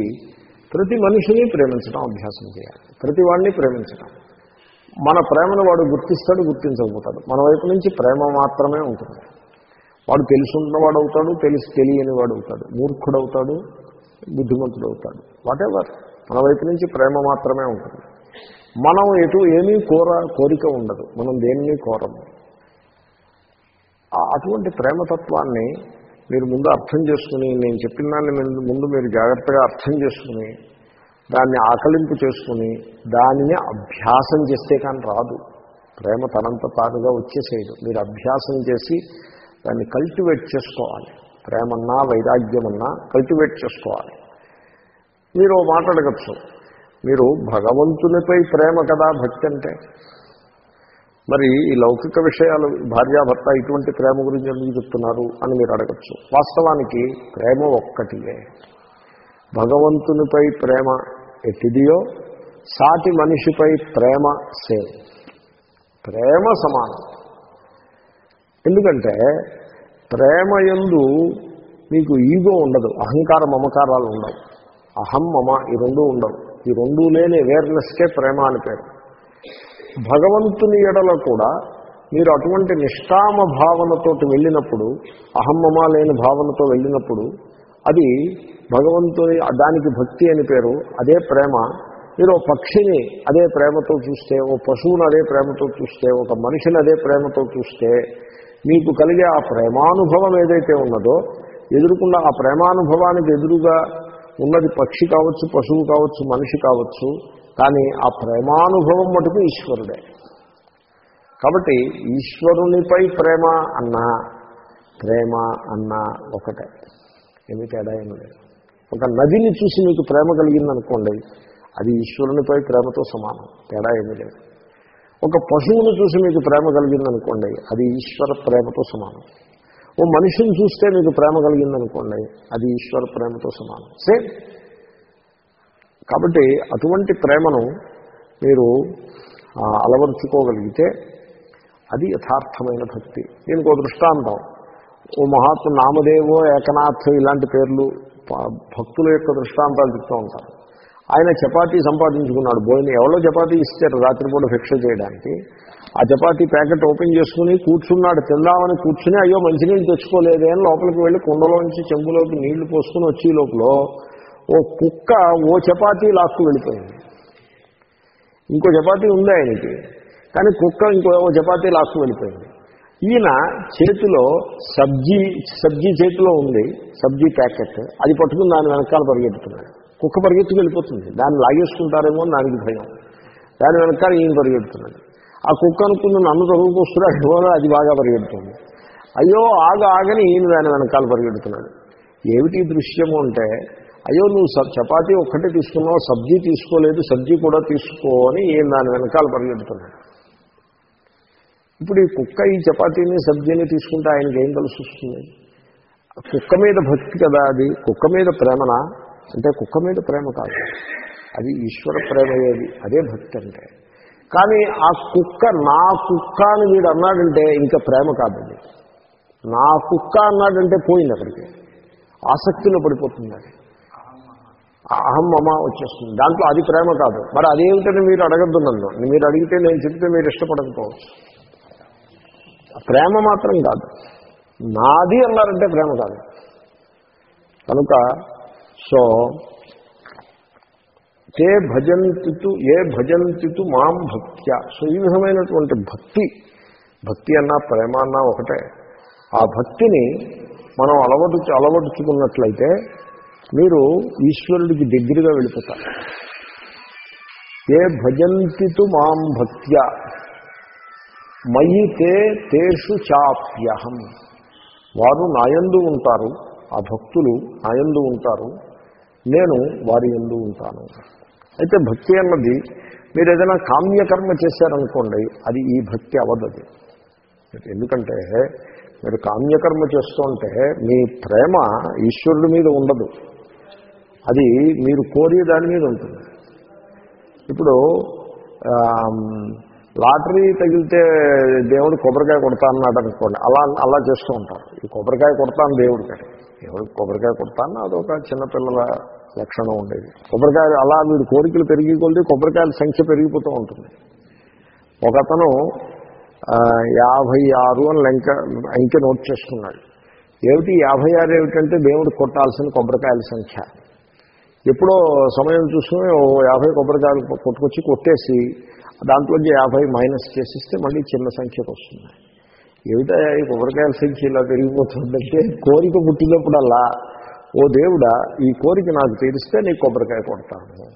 ప్రతి మనిషిని ప్రేమించడం అభ్యాసం చేయాలి. ప్రతి వాడిని ప్రేమించడం మన ప్రేమను వాడు గుర్తిస్తాడు గుర్తించకపోతాడు. మన వైపు నుంచి ప్రేమ మాత్రమే ఉంటుంది. వాడు తెలుసున్నవాడు అవుతాడు తెలిసి తెలియని వాడు అవుతాడు మూర్ఖుడు అవుతాడు బుద్ధిమంతుడు అవుతాడు వాటెవర్ మన వైపు నుంచి ప్రేమ మాత్రమే ఉంటుంది. మనం ఎటు ఏమీ కోర కోరిక ఉండదు. మనం దేనిని కోరము. అటువంటి ప్రేమతత్వాన్ని మీరు ముందు అర్థం చేసుకుని నేను చెప్పిన దాన్ని మీరు- ముందు మీరు జాగ్రత్తగా అర్థం చేసుకుని దాన్ని ఆకలింపు చేసుకుని దానిని అభ్యాసం చేస్తే కానీ రాదు. ప్రేమ తనంత తానుగా వచ్చేసేయదు. మీరు అభ్యాసం చేసి దాన్ని కల్టివేట్ చేసుకోవాలి. ప్రేమన్నా వైరాగ్యమన్నా కల్టివేట్ చేసుకోవాలి. మీరు మాట్లాడగచ్చు మీరు భగవంతునిపై ప్రేమ కదా భక్తి అంటే? మరి ఈ లౌకిక విషయాలు భార్యాభర్త ఇటువంటి ప్రేమ గురించి ఎందుకు చెప్తున్నారు అని మీరు అడగచ్చు. వాస్తవానికి ప్రేమ ఒక్కటియే. భగవంతునిపై ప్రేమ ఎట్టిదియో సాటి మనిషిపై ప్రేమ సేమ్ ప్రేమ సమానం. ఎందుకంటే ప్రేమ ఎందు మీకు ఈగో ఉండదు అహంకార మమకారాలు ఉండవు. అహం మమ ఈ రెండూ ఉండవు. ఈ రెండూ లేని అవేర్నెస్కే ప్రేమ అని పేరు. భగవంతుని ఎడల కూడా మీరు అటువంటి నిష్కామ భావనతోటి వెళ్ళినప్పుడు అహమ్మమ లేని భావనతో వెళ్ళినప్పుడు అది భగవంతుని దానికి భక్తి అని పేరు అదే ప్రేమ. మీరు ఓ పక్షిని అదే ప్రేమతో చూస్తే ఓ పశువుని అదే ప్రేమతో చూస్తే ఒక మనిషిని అదే ప్రేమతో చూస్తే మీకు కలిగే ఆ ప్రేమానుభవం ఏదైతే ఉన్నదో ఎదురుకుండా ఆ ప్రేమానుభవానికి ఎదురుగా ఉన్నది పక్షి కావచ్చు పశువు కావచ్చు మనిషి కావచ్చు కానీ ఆ ప్రేమానుభవం మటుకు ఈశ్వరుడే. కాబట్టి ఈశ్వరునిపై ప్రేమ అన్నా ప్రేమ అన్నా ఒకటే. ఏమి తేడా ఏమి లేదు. ఒక నదిని చూసి మీకు ప్రేమ కలిగిందనుకోండి అది ఈశ్వరునిపై ప్రేమతో సమానం. తేడా ఏమీ లేదు. ఒక పశువును చూసి మీకు ప్రేమ కలిగిందనుకోండి అది ఈశ్వర ప్రేమతో సమానం. ఓ మనిషిని చూస్తే మీకు ప్రేమ కలిగిందనుకోండి అది ఈశ్వర ప్రేమతో సమానం. సేమ్. కాబట్టి అటువంటి ప్రేమను మీరు ఆ, అలవరుచుకోగలిగితే అది యథార్థమైన భక్తి. దీనికి ఒక దృష్టాంతం. ఓ మహాత్మ నామదేవో ఏకనాథ్ ఇలాంటి పేర్లు భక్తుల యొక్క దృష్టాంతాలు చెప్తూ ఉంటారు. ఆయన చపాతీ సంపాదించుకున్నాడు. బోయిన ఎవరో చపాతీ ఇస్తారు రాత్రిపూట భిక్ష చేయడానికి. ఆ చపాతీ ప్యాకెట్ ఓపెన్ చేసుకుని కూర్చున్నాడు. తిందామని కూర్చుని అయ్యో మంచినీళ్ళు తెచ్చుకోలేదే అని లోపలికి వెళ్ళి కుండలోంచి చెంబులోకి నీళ్ళు పోసుకుని వచ్చే లోపల ఓ కుక్క ఓ చపాతీ లాక్కు వెళ్ళిపోయింది. ఇంకో చపాతీ ఉంది ఆయనకి కానీ కుక్క ఇంకో ఓ చపాతీ లాక్కు వెళ్ళిపోయింది. ఈయన చేతిలో సబ్జీ సబ్జీ చేతిలో ఉంది సబ్జీ ప్యాకెట్. అది పట్టుకుని దాని వెనకాల పరిగెత్తుతున్నాడు. కుక్క పరిగెత్తుకు వెళ్ళిపోతుంది. దాన్ని లాగేసుకుంటారేమో అని దానికి భయం. దాని వెనకాల ఈయన పరిగెడుతున్నాడు ఆ కుక్క అనుకున్న నన్ను తొలగిపోస్తున్నాడు అది బాగా పరిగెడుతుంది అయ్యో ఆగ ఆగని ఈయన దాని వెనకాల పరిగెడుతున్నాడు ఏమిటి దృశ్యము అంటే అయ్యో నువ్వు చపాతీ ఒక్కటే తీసుకున్నావు సబ్జీ తీసుకోలేదు సబ్జీ కూడా తీసుకో అని ఈయన దాని వెనకాల పరిగెడుతున్నాడు. ఇప్పుడు ఈ కుక్క ఈ చపాతీని సబ్జీని తీసుకుంటే ఆయనకి ఏం కలిసి వస్తుంది? కుక్క మీద భక్తి కదా అది. కుక్క మీద ప్రేమనా? అంటే కుక్క మీద ప్రేమ కాదు. అది ఈశ్వర ప్రేమ అదే భక్తి అంటే. కానీ ఆ కుక్క నా కుక్క అని వీడు అన్నాడంటే ఇంకా ప్రేమ కాదండి. నా కుక్క అన్నాడంటే పోయింది అక్కడికి. ఆసక్తిలో పడిపోతుంది అది. అహం మమ వచ్చేస్తుంది. దాంట్లో అది ప్రేమ కాదు. మరి అదేమిటని మీరు అడగద్దు నన్ను. మీరు అడిగితే నేను చెప్తే మీరు ఇష్టపడకపోవచ్చు ప్రేమ మాత్రం కాదు. నాది అన్నారంటే ప్రేమ కాదు. కనుక సో తే భజంతితు ఏ భజంతితు మాం భక్త్య. సో ఈ విధమైనటువంటి భక్తి భక్తి అన్నా ప్రేమ అన్నా ఒకటే. ఆ భక్తిని మనం అలవడు అలవడుచుకున్నట్లయితే మీరు ఈశ్వరుడికి దగ్గరగా వెళ్ళిపోతారు. ఏ భజంతితు మాం భక్త్య మయి తే తేషు చాప్యహం. వారు నాయందు ఉంటారు ఆ భక్తులు నాయందు ఉంటారు నేను వారి ఎందు ఉంటాను. అయితే భక్తి అన్నది మీరు ఏదైనా కామ్యకర్మ చేశారనుకోండి అది ఈ భక్తి అవదది ఎందుకంటే మీరు కామ్యకర్మ చేస్తుంటే మీ ప్రేమ ఈశ్వరుడి మీద ఉండదు. అది మీరు కోరే దాని మీద ఉంటుంది. ఇప్పుడు లాటరీ తగిలితే దేవుడు కొబ్బరికాయ కొడతా అన్నాడు అనుకోండి అలా అలా చేస్తూ ఉంటారు ఈ కొబ్బరికాయ కొడతాను దేవుడు కానీ దేవుడు కొబ్బరికాయ కొడతాను? అదొక చిన్నపిల్లల లక్షణం ఉండేది. కొబ్బరికాయలు అలా వీడు కోరికలు పెరిగి కొలిది కొబ్బరికాయల సంఖ్య పెరిగిపోతూ ఉంటుంది. ఒకతను యాభై ఆరు అని లెంక అంకె నోట్ చేసుకున్నాడు. ఏమిటి? యాభై ఆరు ఏమిటంటే దేవుడు కొట్టాల్సిన కొబ్బరికాయల సంఖ్య. ఎప్పుడో సమయం చూసుకుని ఓ యాభై కొబ్బరికాయలు కొట్టుకొచ్చి కొట్టేసి దాంట్లోంచి యాభై మైనస్ చేసిస్తే మళ్ళీ చిన్న సంఖ్యకు వస్తుంది. ఏమిటా ఈ కొబ్బరికాయల సంఖ్య ఇలా పెరిగిపోతుందంటే కోరిక పుట్టినప్పుడల్లా ఓ దేవుడా ఈ కోరిక నాకు తీరిస్తే నీకు కొబ్బరికాయ కొడతాను.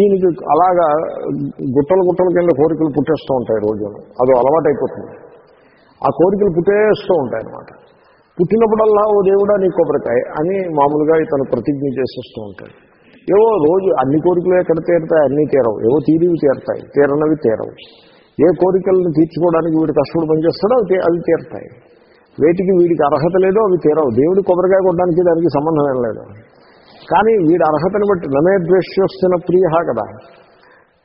ఈయనకి అలాగా గుట్టలు గుట్టల కింద కోరికలు పుట్టేస్తూ ఉంటాయి రోజును అదో అలవాటు అయిపోతుంది ఆ కోరికలు పుట్టేస్తూ ఉంటాయి అన్నమాట పుట్టినప్పుడల్లా ఓ దేవుడా నీ కొబ్బరికాయ అని మామూలుగా ఇతను ప్రతిజ్ఞ చేసేస్తూ ఉంటాడు. ఏవో రోజు అన్ని కోరికలు ఎక్కడ తీరుతాయి? అన్నీ తీరవు. ఏవో తీరివి తీరతాయి. తీరనవి తీరవు. ఏ కోరికలను తీర్చుకోవడానికి వీడు కష్టపడి పనిచేస్తాడో అవి అవి తీరుతాయి. వేటికి వీడికి అర్హత లేదో అవి తీరవు. దేవుడి కొబ్బరికాయ కొట్టడానికి దానికి సంబంధం ఏం లేదు. కానీ వీడి అర్హతను బట్టి నమే ద్వేష్యోస్తున్న ప్రియ కదా.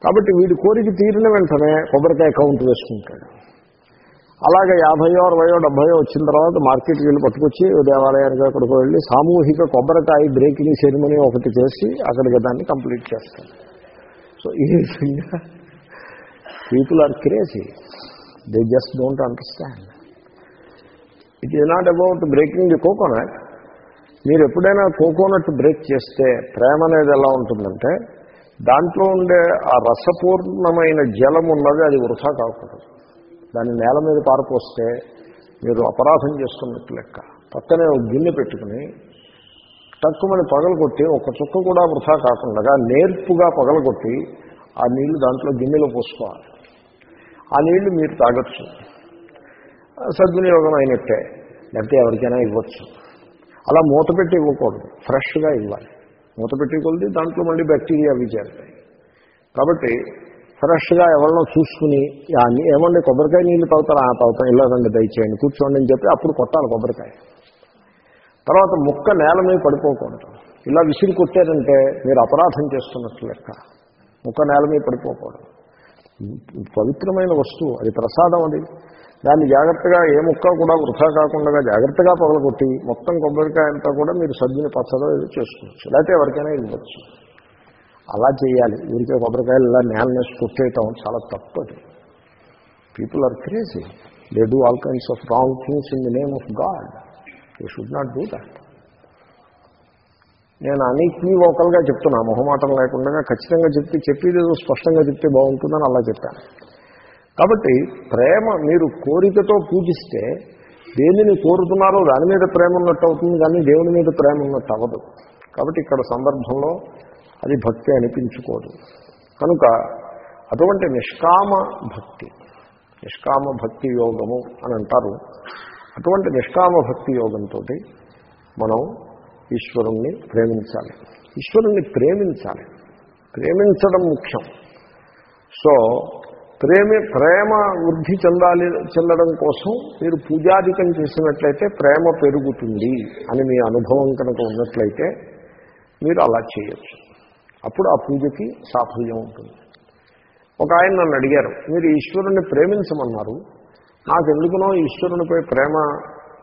కాబట్టి వీడి కోరిక తీరిన వెంటనే కొబ్బరికాయ కౌంట్ వేసుకుంటాడు. అలాగే యాభయో అరవయో డెబ్బయో వచ్చిన తర్వాత మార్కెట్కి వెళ్ళి పట్టుకొచ్చి దేవాలయానికి అక్కడికి వెళ్ళి సామూహిక కొబ్బరికాయ బ్రేకింగ్ సెరిమనీ ఒకటి చేసి అక్కడికి దాన్ని కంప్లీట్ చేస్తారు. సో ఈ విధంగా people are crazy. They just don't understand it is not about breaking the coconut మీరు ఎప్పుడైనా కోకోనట్ బ్రేక్ చేస్తే ప్రేమ అనేది ఎలా ఉంటుందంటే దాంట్లో ఉండే ఆ రసపూర్ణమైన జలం ఉన్నది అది వృధా కాకూడదు. దాన్ని నేల మీద పారపోస్తే మీరు అపరాధం చేస్తున్నట్టు లెక్క. పక్కనే ఒక గిన్నె పెట్టుకుని తక్కువని పగలగొట్టి ఒక చుక్క కూడా వృధా కాకుండా నేర్పుగా పగలగొట్టి ఆ నీళ్ళు దాంట్లో గిన్నెలో పోసుకోవాలి. ఆ నీళ్ళు మీరు తాగొచ్చు. సద్వినియోగం అయినట్టే. లేకపోతే ఎవరికైనా ఇవ్వచ్చు. అలా మూత పెట్టి ఇవ్వకూడదు. ఫ్రెష్గా ఇవ్వాలి. మూత పెట్టి కొలిది దాంట్లో మళ్ళీ బ్యాక్టీరియా అవి చేరుతాయి. కాబట్టి ఫ్రెష్గా ఎవరినో చూసుకుని ఏమండి కొబ్బరికాయ నీళ్ళు తాగుతారా? "ఆ, తాగుతాం. ఇలాగండి దయచేయండి. కూర్చోండి అని చెప్పి అప్పుడు కొట్టాలి కొబ్బరికాయ. తర్వాత ముక్క నేల మీద పడిపోకూడదు. ఇలా విసిరి కొట్టారంటే మీరు అపరాధం చేస్తున్నట్లు లెక్క. ముక్క నేల మీద పడిపోకూడదు. పవిత్రమైన వస్తువు అది ప్రసాదం అది. దాన్ని జాగ్రత్తగా ఏ ముక్క కూడా వృధా కాకుండా జాగ్రత్తగా పగలగొట్టి మొత్తం కొబ్బరికాయ అంతా కూడా మీరు సద్దుని పచ్చదో ఏదో చేసుకోవచ్చు. లేకపోతే ఎవరికైనా ఇవ్వచ్చు. అలా చేయాలి. ఊరికే కొబ్బరికాయలు ఇలా నేలనే నేసి కొట్టేయటం చాలా అది. People are crazy they do all kinds of wrong things in the name of God they should not do that నేను అనీక్వీవోకల్గా చెప్తున్నా. మొహమాటం లేకుండా ఖచ్చితంగా చెప్తే చెప్పేది ఏదో స్పష్టంగా చెప్తే బాగుంటుందని అలా చెప్పాను కాబట్టి ప్రేమ మీరు కోరికతో పూజిస్తే దేనిని కోరుతున్నారో దాని మీద ప్రేమ ఉన్నట్టు అవుతుంది కానీ దేవుని మీద ప్రేమ ఉన్నట్టు అవ్వదు. కాబట్టి ఇక్కడ సందర్భంలో అది భక్తి అనిపించుకోదు. కనుక అటువంటి నిష్కామ భక్తి నిష్కామ భక్తి యోగము అని అంటారు. అటువంటి నిష్కామ భక్తి యోగంతో మనం ఈశ్వరుణ్ణి ప్రేమించాలి. ఈశ్వరుణ్ణి ప్రేమించాలి. ప్రేమించడం ముఖ్యం. సో ప్రేమ ప్రేమ వృద్ధి చెందాలి చెందడం కోసం మీరు పూజాధికం చేసినట్లయితే ప్రేమ పెరుగుతుంది అని మీ అనుభవం కనుక ఉన్నట్లయితే మీరు అలా చేయొచ్చు. అప్పుడు ఆ పూజకి సాఫల్యం ఉంటుంది. ఒక ఆయన నన్ను అడిగారు మీరు ఈశ్వరుణ్ణి ప్రేమించమన్నారు. నాకు ఎందుకునో ఈశ్వరునిపై ప్రేమ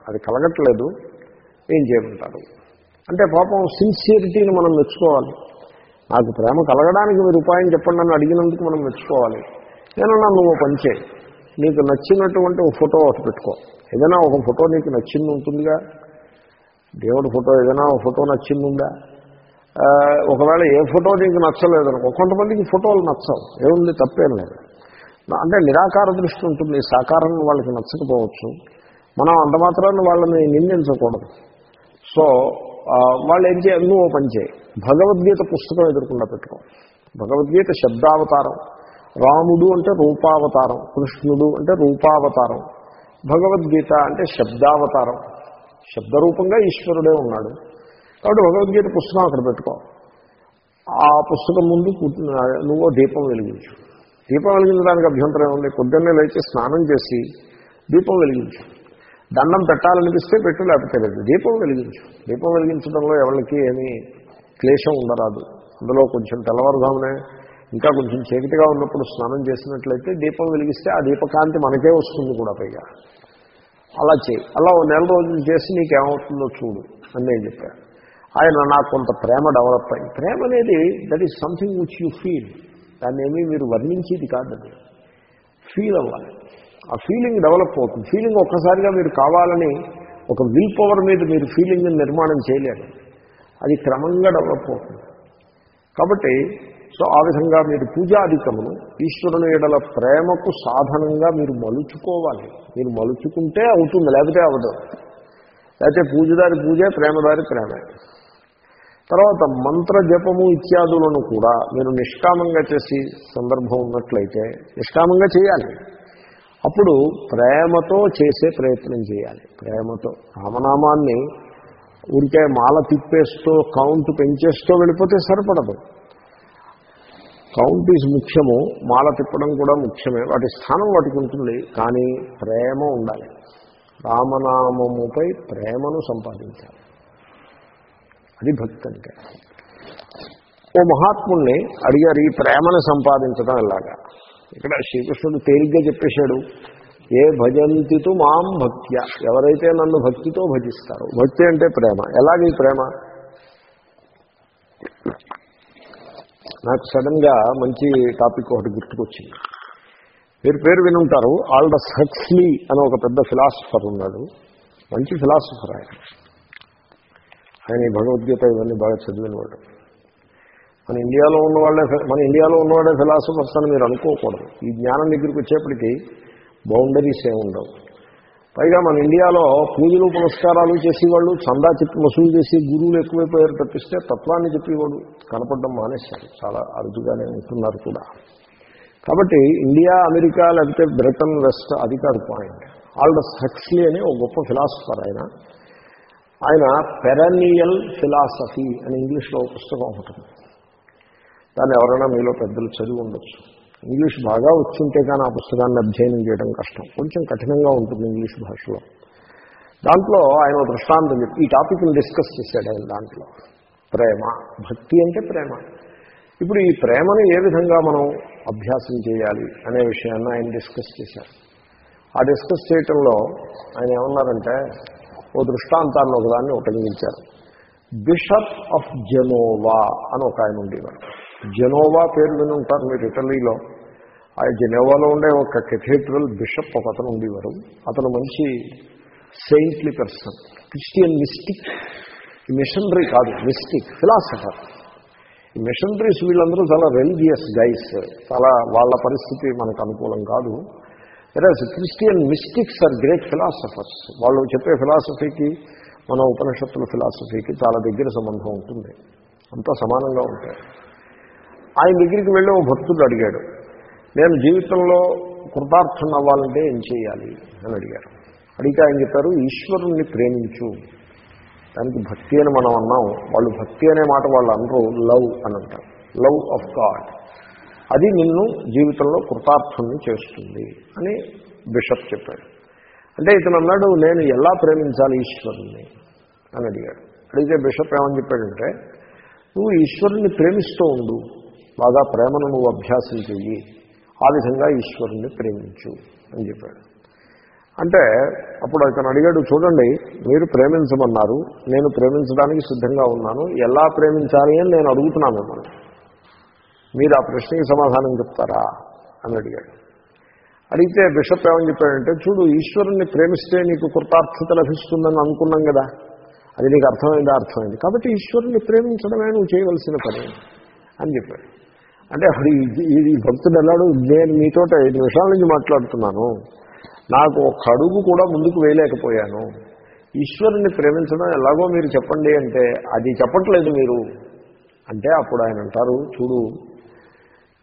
అది కలగట్లేదు ఏం చేయమంటారు? అంటే పాపం సిన్సియరిటీని మనం మెచ్చుకోవాలి. నాకు ప్రేమ కలగడానికి మీరు ఉపాయం చెప్పండి అని అడిగినందుకు మనం మెచ్చుకోవాలి. నేను నన్ను పని చేయి. నీకు నచ్చినటువంటి ఒక ఫోటో ఒకటి పెట్టుకో. ఏదైనా ఒక ఫోటో నీకు నచ్చింది ఉంటుందిగా? దేవుడి ఫోటో ఏదైనా ఒక ఫోటో నచ్చింది ఉందా? ఒకవేళ ఏ ఫోటో నీకు నచ్చలేదనుకో కొంతమందికి ఫోటోలు నచ్చవు. ఏముంది? తప్పేం లేదు. అంటే నిరాకార దృష్టి ఉంటుంది. సాకారం వాళ్ళకి నచ్చకపోవచ్చు. మనం అంత మాత్రాన్ని వాళ్ళని నిందించకూడదు. సో వాళ్ళు ఏం చేయాలి నువ్వు పని చేయి. భగవద్గీత పుస్తకం ఎదుర్కొండా పెట్టుకో. భగవద్గీత శబ్దావతారం. రాముడు అంటే రూపావతారం. కృష్ణుడు అంటే రూపావతారం. భగవద్గీత అంటే శబ్దావతారం. శబ్దరూపంగా ఈశ్వరుడే ఉన్నాడు. కాబట్టి భగవద్గీత పుస్తకం అక్కడ పెట్టుకో. ఆ పుస్తకం ముందు కూర్చున్నా నువ్వు దీపం వెలిగించు. దీపం వెలిగించడానికి అభ్యంతరం ఏముంది? పొద్దున్నే లేచి స్నానం చేసి దీపం వెలిగించు. దండం పెట్టాలనిపిస్తే పెట్టు లేకపోతే లేదు దీపం వెలిగించు. దీపం వెలిగించడంలో ఎవరికి ఏమీ క్లేశం ఉండరాదు. అందులో కొంచెం తెల్లవారుదామునే ఇంకా కొంచెం చీకటిగా ఉన్నప్పుడు స్నానం చేసినట్లయితే దీపం వెలిగిస్తే ఆ దీపకాంతి మనకే వస్తుంది కూడా పైగా. అలా చేయి. అలా ఓ నెల రోజులు చేసి నీకేమవుతుందో చూడు. అని నేను చెప్పాను ఆయన నాకు కొంత ప్రేమ డెవలప్ అయింది. ప్రేమ అనేది that is something which you feel దాన్ని ఏమీ మీరు వర్ణించేది కాదు ఫీల్ అవ్వాలి. ఆ ఫీలింగ్ డెవలప్ అవుతుంది. ఫీలింగ్ ఒక్కసారిగా మీరు కావాలని ఒక విల్ పవర్ మీద మీరు ఫీలింగ్ నిర్మాణం చేయలేరు. అది క్రమంగా డెవలప్ అవుతుంది. కాబట్టి సో ఆ విధంగా మీరు పూజాధికమును ఈశ్వరుని ఎడల ప్రేమకు సాధనంగా మీరు మలుచుకోవాలి. మీరు మలుచుకుంటే అవుతుంది లేకపోతే అవదు లేకపోతే పూజదారి పూజే ప్రేమదారి ప్రేమే. తర్వాత మంత్ర జపము ఇత్యాదులను కూడా మీరు నిష్కామంగా చేసి సందర్భం ఉన్నట్లయితే నిష్కామంగా చేయాలి. అప్పుడు ప్రేమతో చేసే ప్రయత్నం చేయాలి. ప్రేమతో రామనామాన్ని ఊరికే మాల తిప్పేస్తూ కౌంట్ పెంచేస్తూ వెళ్ళిపోతే సరిపడదు. కౌంట్ ఈజ్ ముఖ్యము మాల తిప్పడం కూడా ముఖ్యమే. వాటి స్థానం వాటికి ఉంటుంది కానీ ప్రేమ ఉండాలి. రామనామముపై ప్రేమను సంపాదించాలి. అది భక్తి అంటే ఓ మహాత్ముణ్ణి అడిగారు ఈ ప్రేమను సంపాదించడం ఎలాగా? ఇక్కడ శ్రీకృష్ణుడు తేలిగ్గా చెప్పేశాడు ఏ భజంతితో మాం భక్త్య. ఎవరైతే నన్ను భక్తితో భజిస్తారో భక్తి అంటే ప్రేమ. ఎలాగ ఈ ప్రేమ? నాకు సడన్గా మంచి టాపిక్ ఒకటి గుర్తుకొచ్చింది. మీరు పేరు వినుంటారు ఆల్డస్ హక్స్లీ అని ఒక పెద్ద ఫిలాసఫర్ ఉన్నాడు. మంచి ఫిలాసఫర్ ఆయన. ఆయన ఈ భగవద్గీత ఇవన్నీ బాగా చదివినవాడు మన ఇండియాలో ఉన్నవాళ్ళే మన ఇండియాలో ఉన్నవాడే ఫిలాసఫర్స్ అని మీరు అనుకోకూడదు. ఈ జ్ఞానం దగ్గరికి వచ్చేప్పటికీ బౌండరీస్ ఏమి ఉండవు. పైగా మన ఇండియాలో పూజలు పురస్కారాలు చేసేవాళ్ళు చందా చెప్పి వసూలు చేసి గురువులు ఎక్కువైపోయారు తప్పిస్తే తత్వాన్ని చెప్పేవాడు కనపడడం మానేశారు చాలా అరుదుగానే ఉంటున్నారు కూడా. కాబట్టి ఇండియా అమెరికా లేకపోతే బ్రిటన్ వెస్ట్ అది కాదు పాయింట్ ఆల్డస్ హక్స్లీ అని ఒక గొప్ప ఫిలాసఫర్ ఆయన ఆయన పెరనియల్ ఫిలాసఫీ అని ఇంగ్లీష్లో పుస్తకం ఉంటుంది దాన్ని ఎవరైనా మీలో పెద్దలు చదివి ఉండొచ్చు. ఇంగ్లీష్ బాగా వచ్చుంటే కానీ ఆ పుస్తకాన్ని అధ్యయనం చేయడం కష్టం. కొంచెం కఠినంగా ఉంటుంది ఇంగ్లీష్ భాషలో. దాంట్లో ఆయన దృష్టాంతం చెప్పి ఈ టాపిక్ని డిస్కస్ చేశాడు ఆయన దాంట్లో. ప్రేమ. భక్తి అంటే ప్రేమ. ఇప్పుడు ఈ ప్రేమను ఏ విధంగా మనం అభ్యాసం చేయాలి అనే విషయాన్ని ఆయన డిస్కస్ చేశారు. ఆ డిస్కస్ చేయటంలో ఆయన ఏమన్నారంటే ఓ దృష్టాంతాన్ని ఒకదాన్ని ఉపయోగించారు. బిషప్ ఆఫ్ జెనోవా అని ఒక ఆయన ఉండేవారు. జెనోవా పేరు విని ఉంటారు మీరు ఇటలీలో. ఆ జెనోవాలో ఉండే ఒక కెథేడ్రల్ బిషప్ ఒక అతను ఉండేవారు. అతను మంచి saintly person Christian mystic missionary కాదు మిస్టిక్ ఫిలాసఫర్ ఈ మిషనరీస్ వీళ్ళందరూ చాలా రెలిజియస్ గైస్ చాలా వాళ్ళ పరిస్థితి మనకు అనుకూలం కాదు. Whereas Christian mystics are great philosophers వాళ్ళు చెప్పే ఫిలాసఫీకి మన ఉపనిషత్తుల ఫిలాసఫీకి చాలా దగ్గర సంబంధం ఉంటుంది. అంతా సమానంగా ఉంటాయి. ఆయన దగ్గరికి వెళ్ళి ఓ భక్తుడు అడిగాడు నేను జీవితంలో కృతార్థం అవ్వాలంటే ఏం చేయాలి? అని అడిగారు. అడిగితే ఆయన చెప్పారు ఈశ్వరుణ్ణి ప్రేమించు. దానికి భక్తి అని మనం అన్నాం. వాళ్ళు భక్తి అనే మాట వాళ్ళు అనరు. లవ్ అని అంటారు. లవ్ ఆఫ్ గాడ్ అది నిన్ను జీవితంలో కృతార్థుణ్ణి చేస్తుంది అని బిషప్ చెప్పాడు. అంటే ఇతను అన్నాడు నేను ఎలా ప్రేమించాలి ఈశ్వరుణ్ణి? అని అడిగాడు. అడిగితే బిషప్ ఏమని చెప్పాడంటే నువ్వు ఈశ్వరుణ్ణి ప్రేమిస్తూ ఉండు బాగా ప్రేమను నువ్వు అభ్యాసం చెయ్యి ఆ విధంగా ఈశ్వరుణ్ణి ప్రేమించు అని చెప్పాడు. అంటే అప్పుడు అతను అడిగాడు చూడండి మీరు ప్రేమించమన్నారు నేను ప్రేమించడానికి సిద్ధంగా ఉన్నాను ఎలా ప్రేమించాలి అని నేను అడుగుతున్నాను మిమ్మల్ని మీరు ఆ ప్రశ్నకి సమాధానం చెప్తారా? అని అడిగాడు. అడిగితే బిషప్ ఏమని చెప్పాడంటే చూడు ఈశ్వరుణ్ణి ప్రేమిస్తే నీకు కృతార్థత లభిస్తుందని అనుకున్నాం కదా. అది నీకు అర్థమైందా? అర్థమైంది. కాబట్టి ఈశ్వరుణ్ణి ప్రేమించడమే నువ్వు చేయవలసిన పని అని చెప్పాడు. అంటే అప్పుడు ఇది భక్తుడు ఎలాడు నేను మీతో ఐదు నిమిషాల నుంచి మాట్లాడుతున్నాను. నాకు ఒక అడుగు కూడా ముందుకు వేయలేకపోయాను. ఈశ్వరుని ప్రేమించడం ఎలాగో మీరు చెప్పండి అంటే అది చెప్పట్లేదు మీరు. అంటే అప్పుడు ఆయన అంటారు చూడు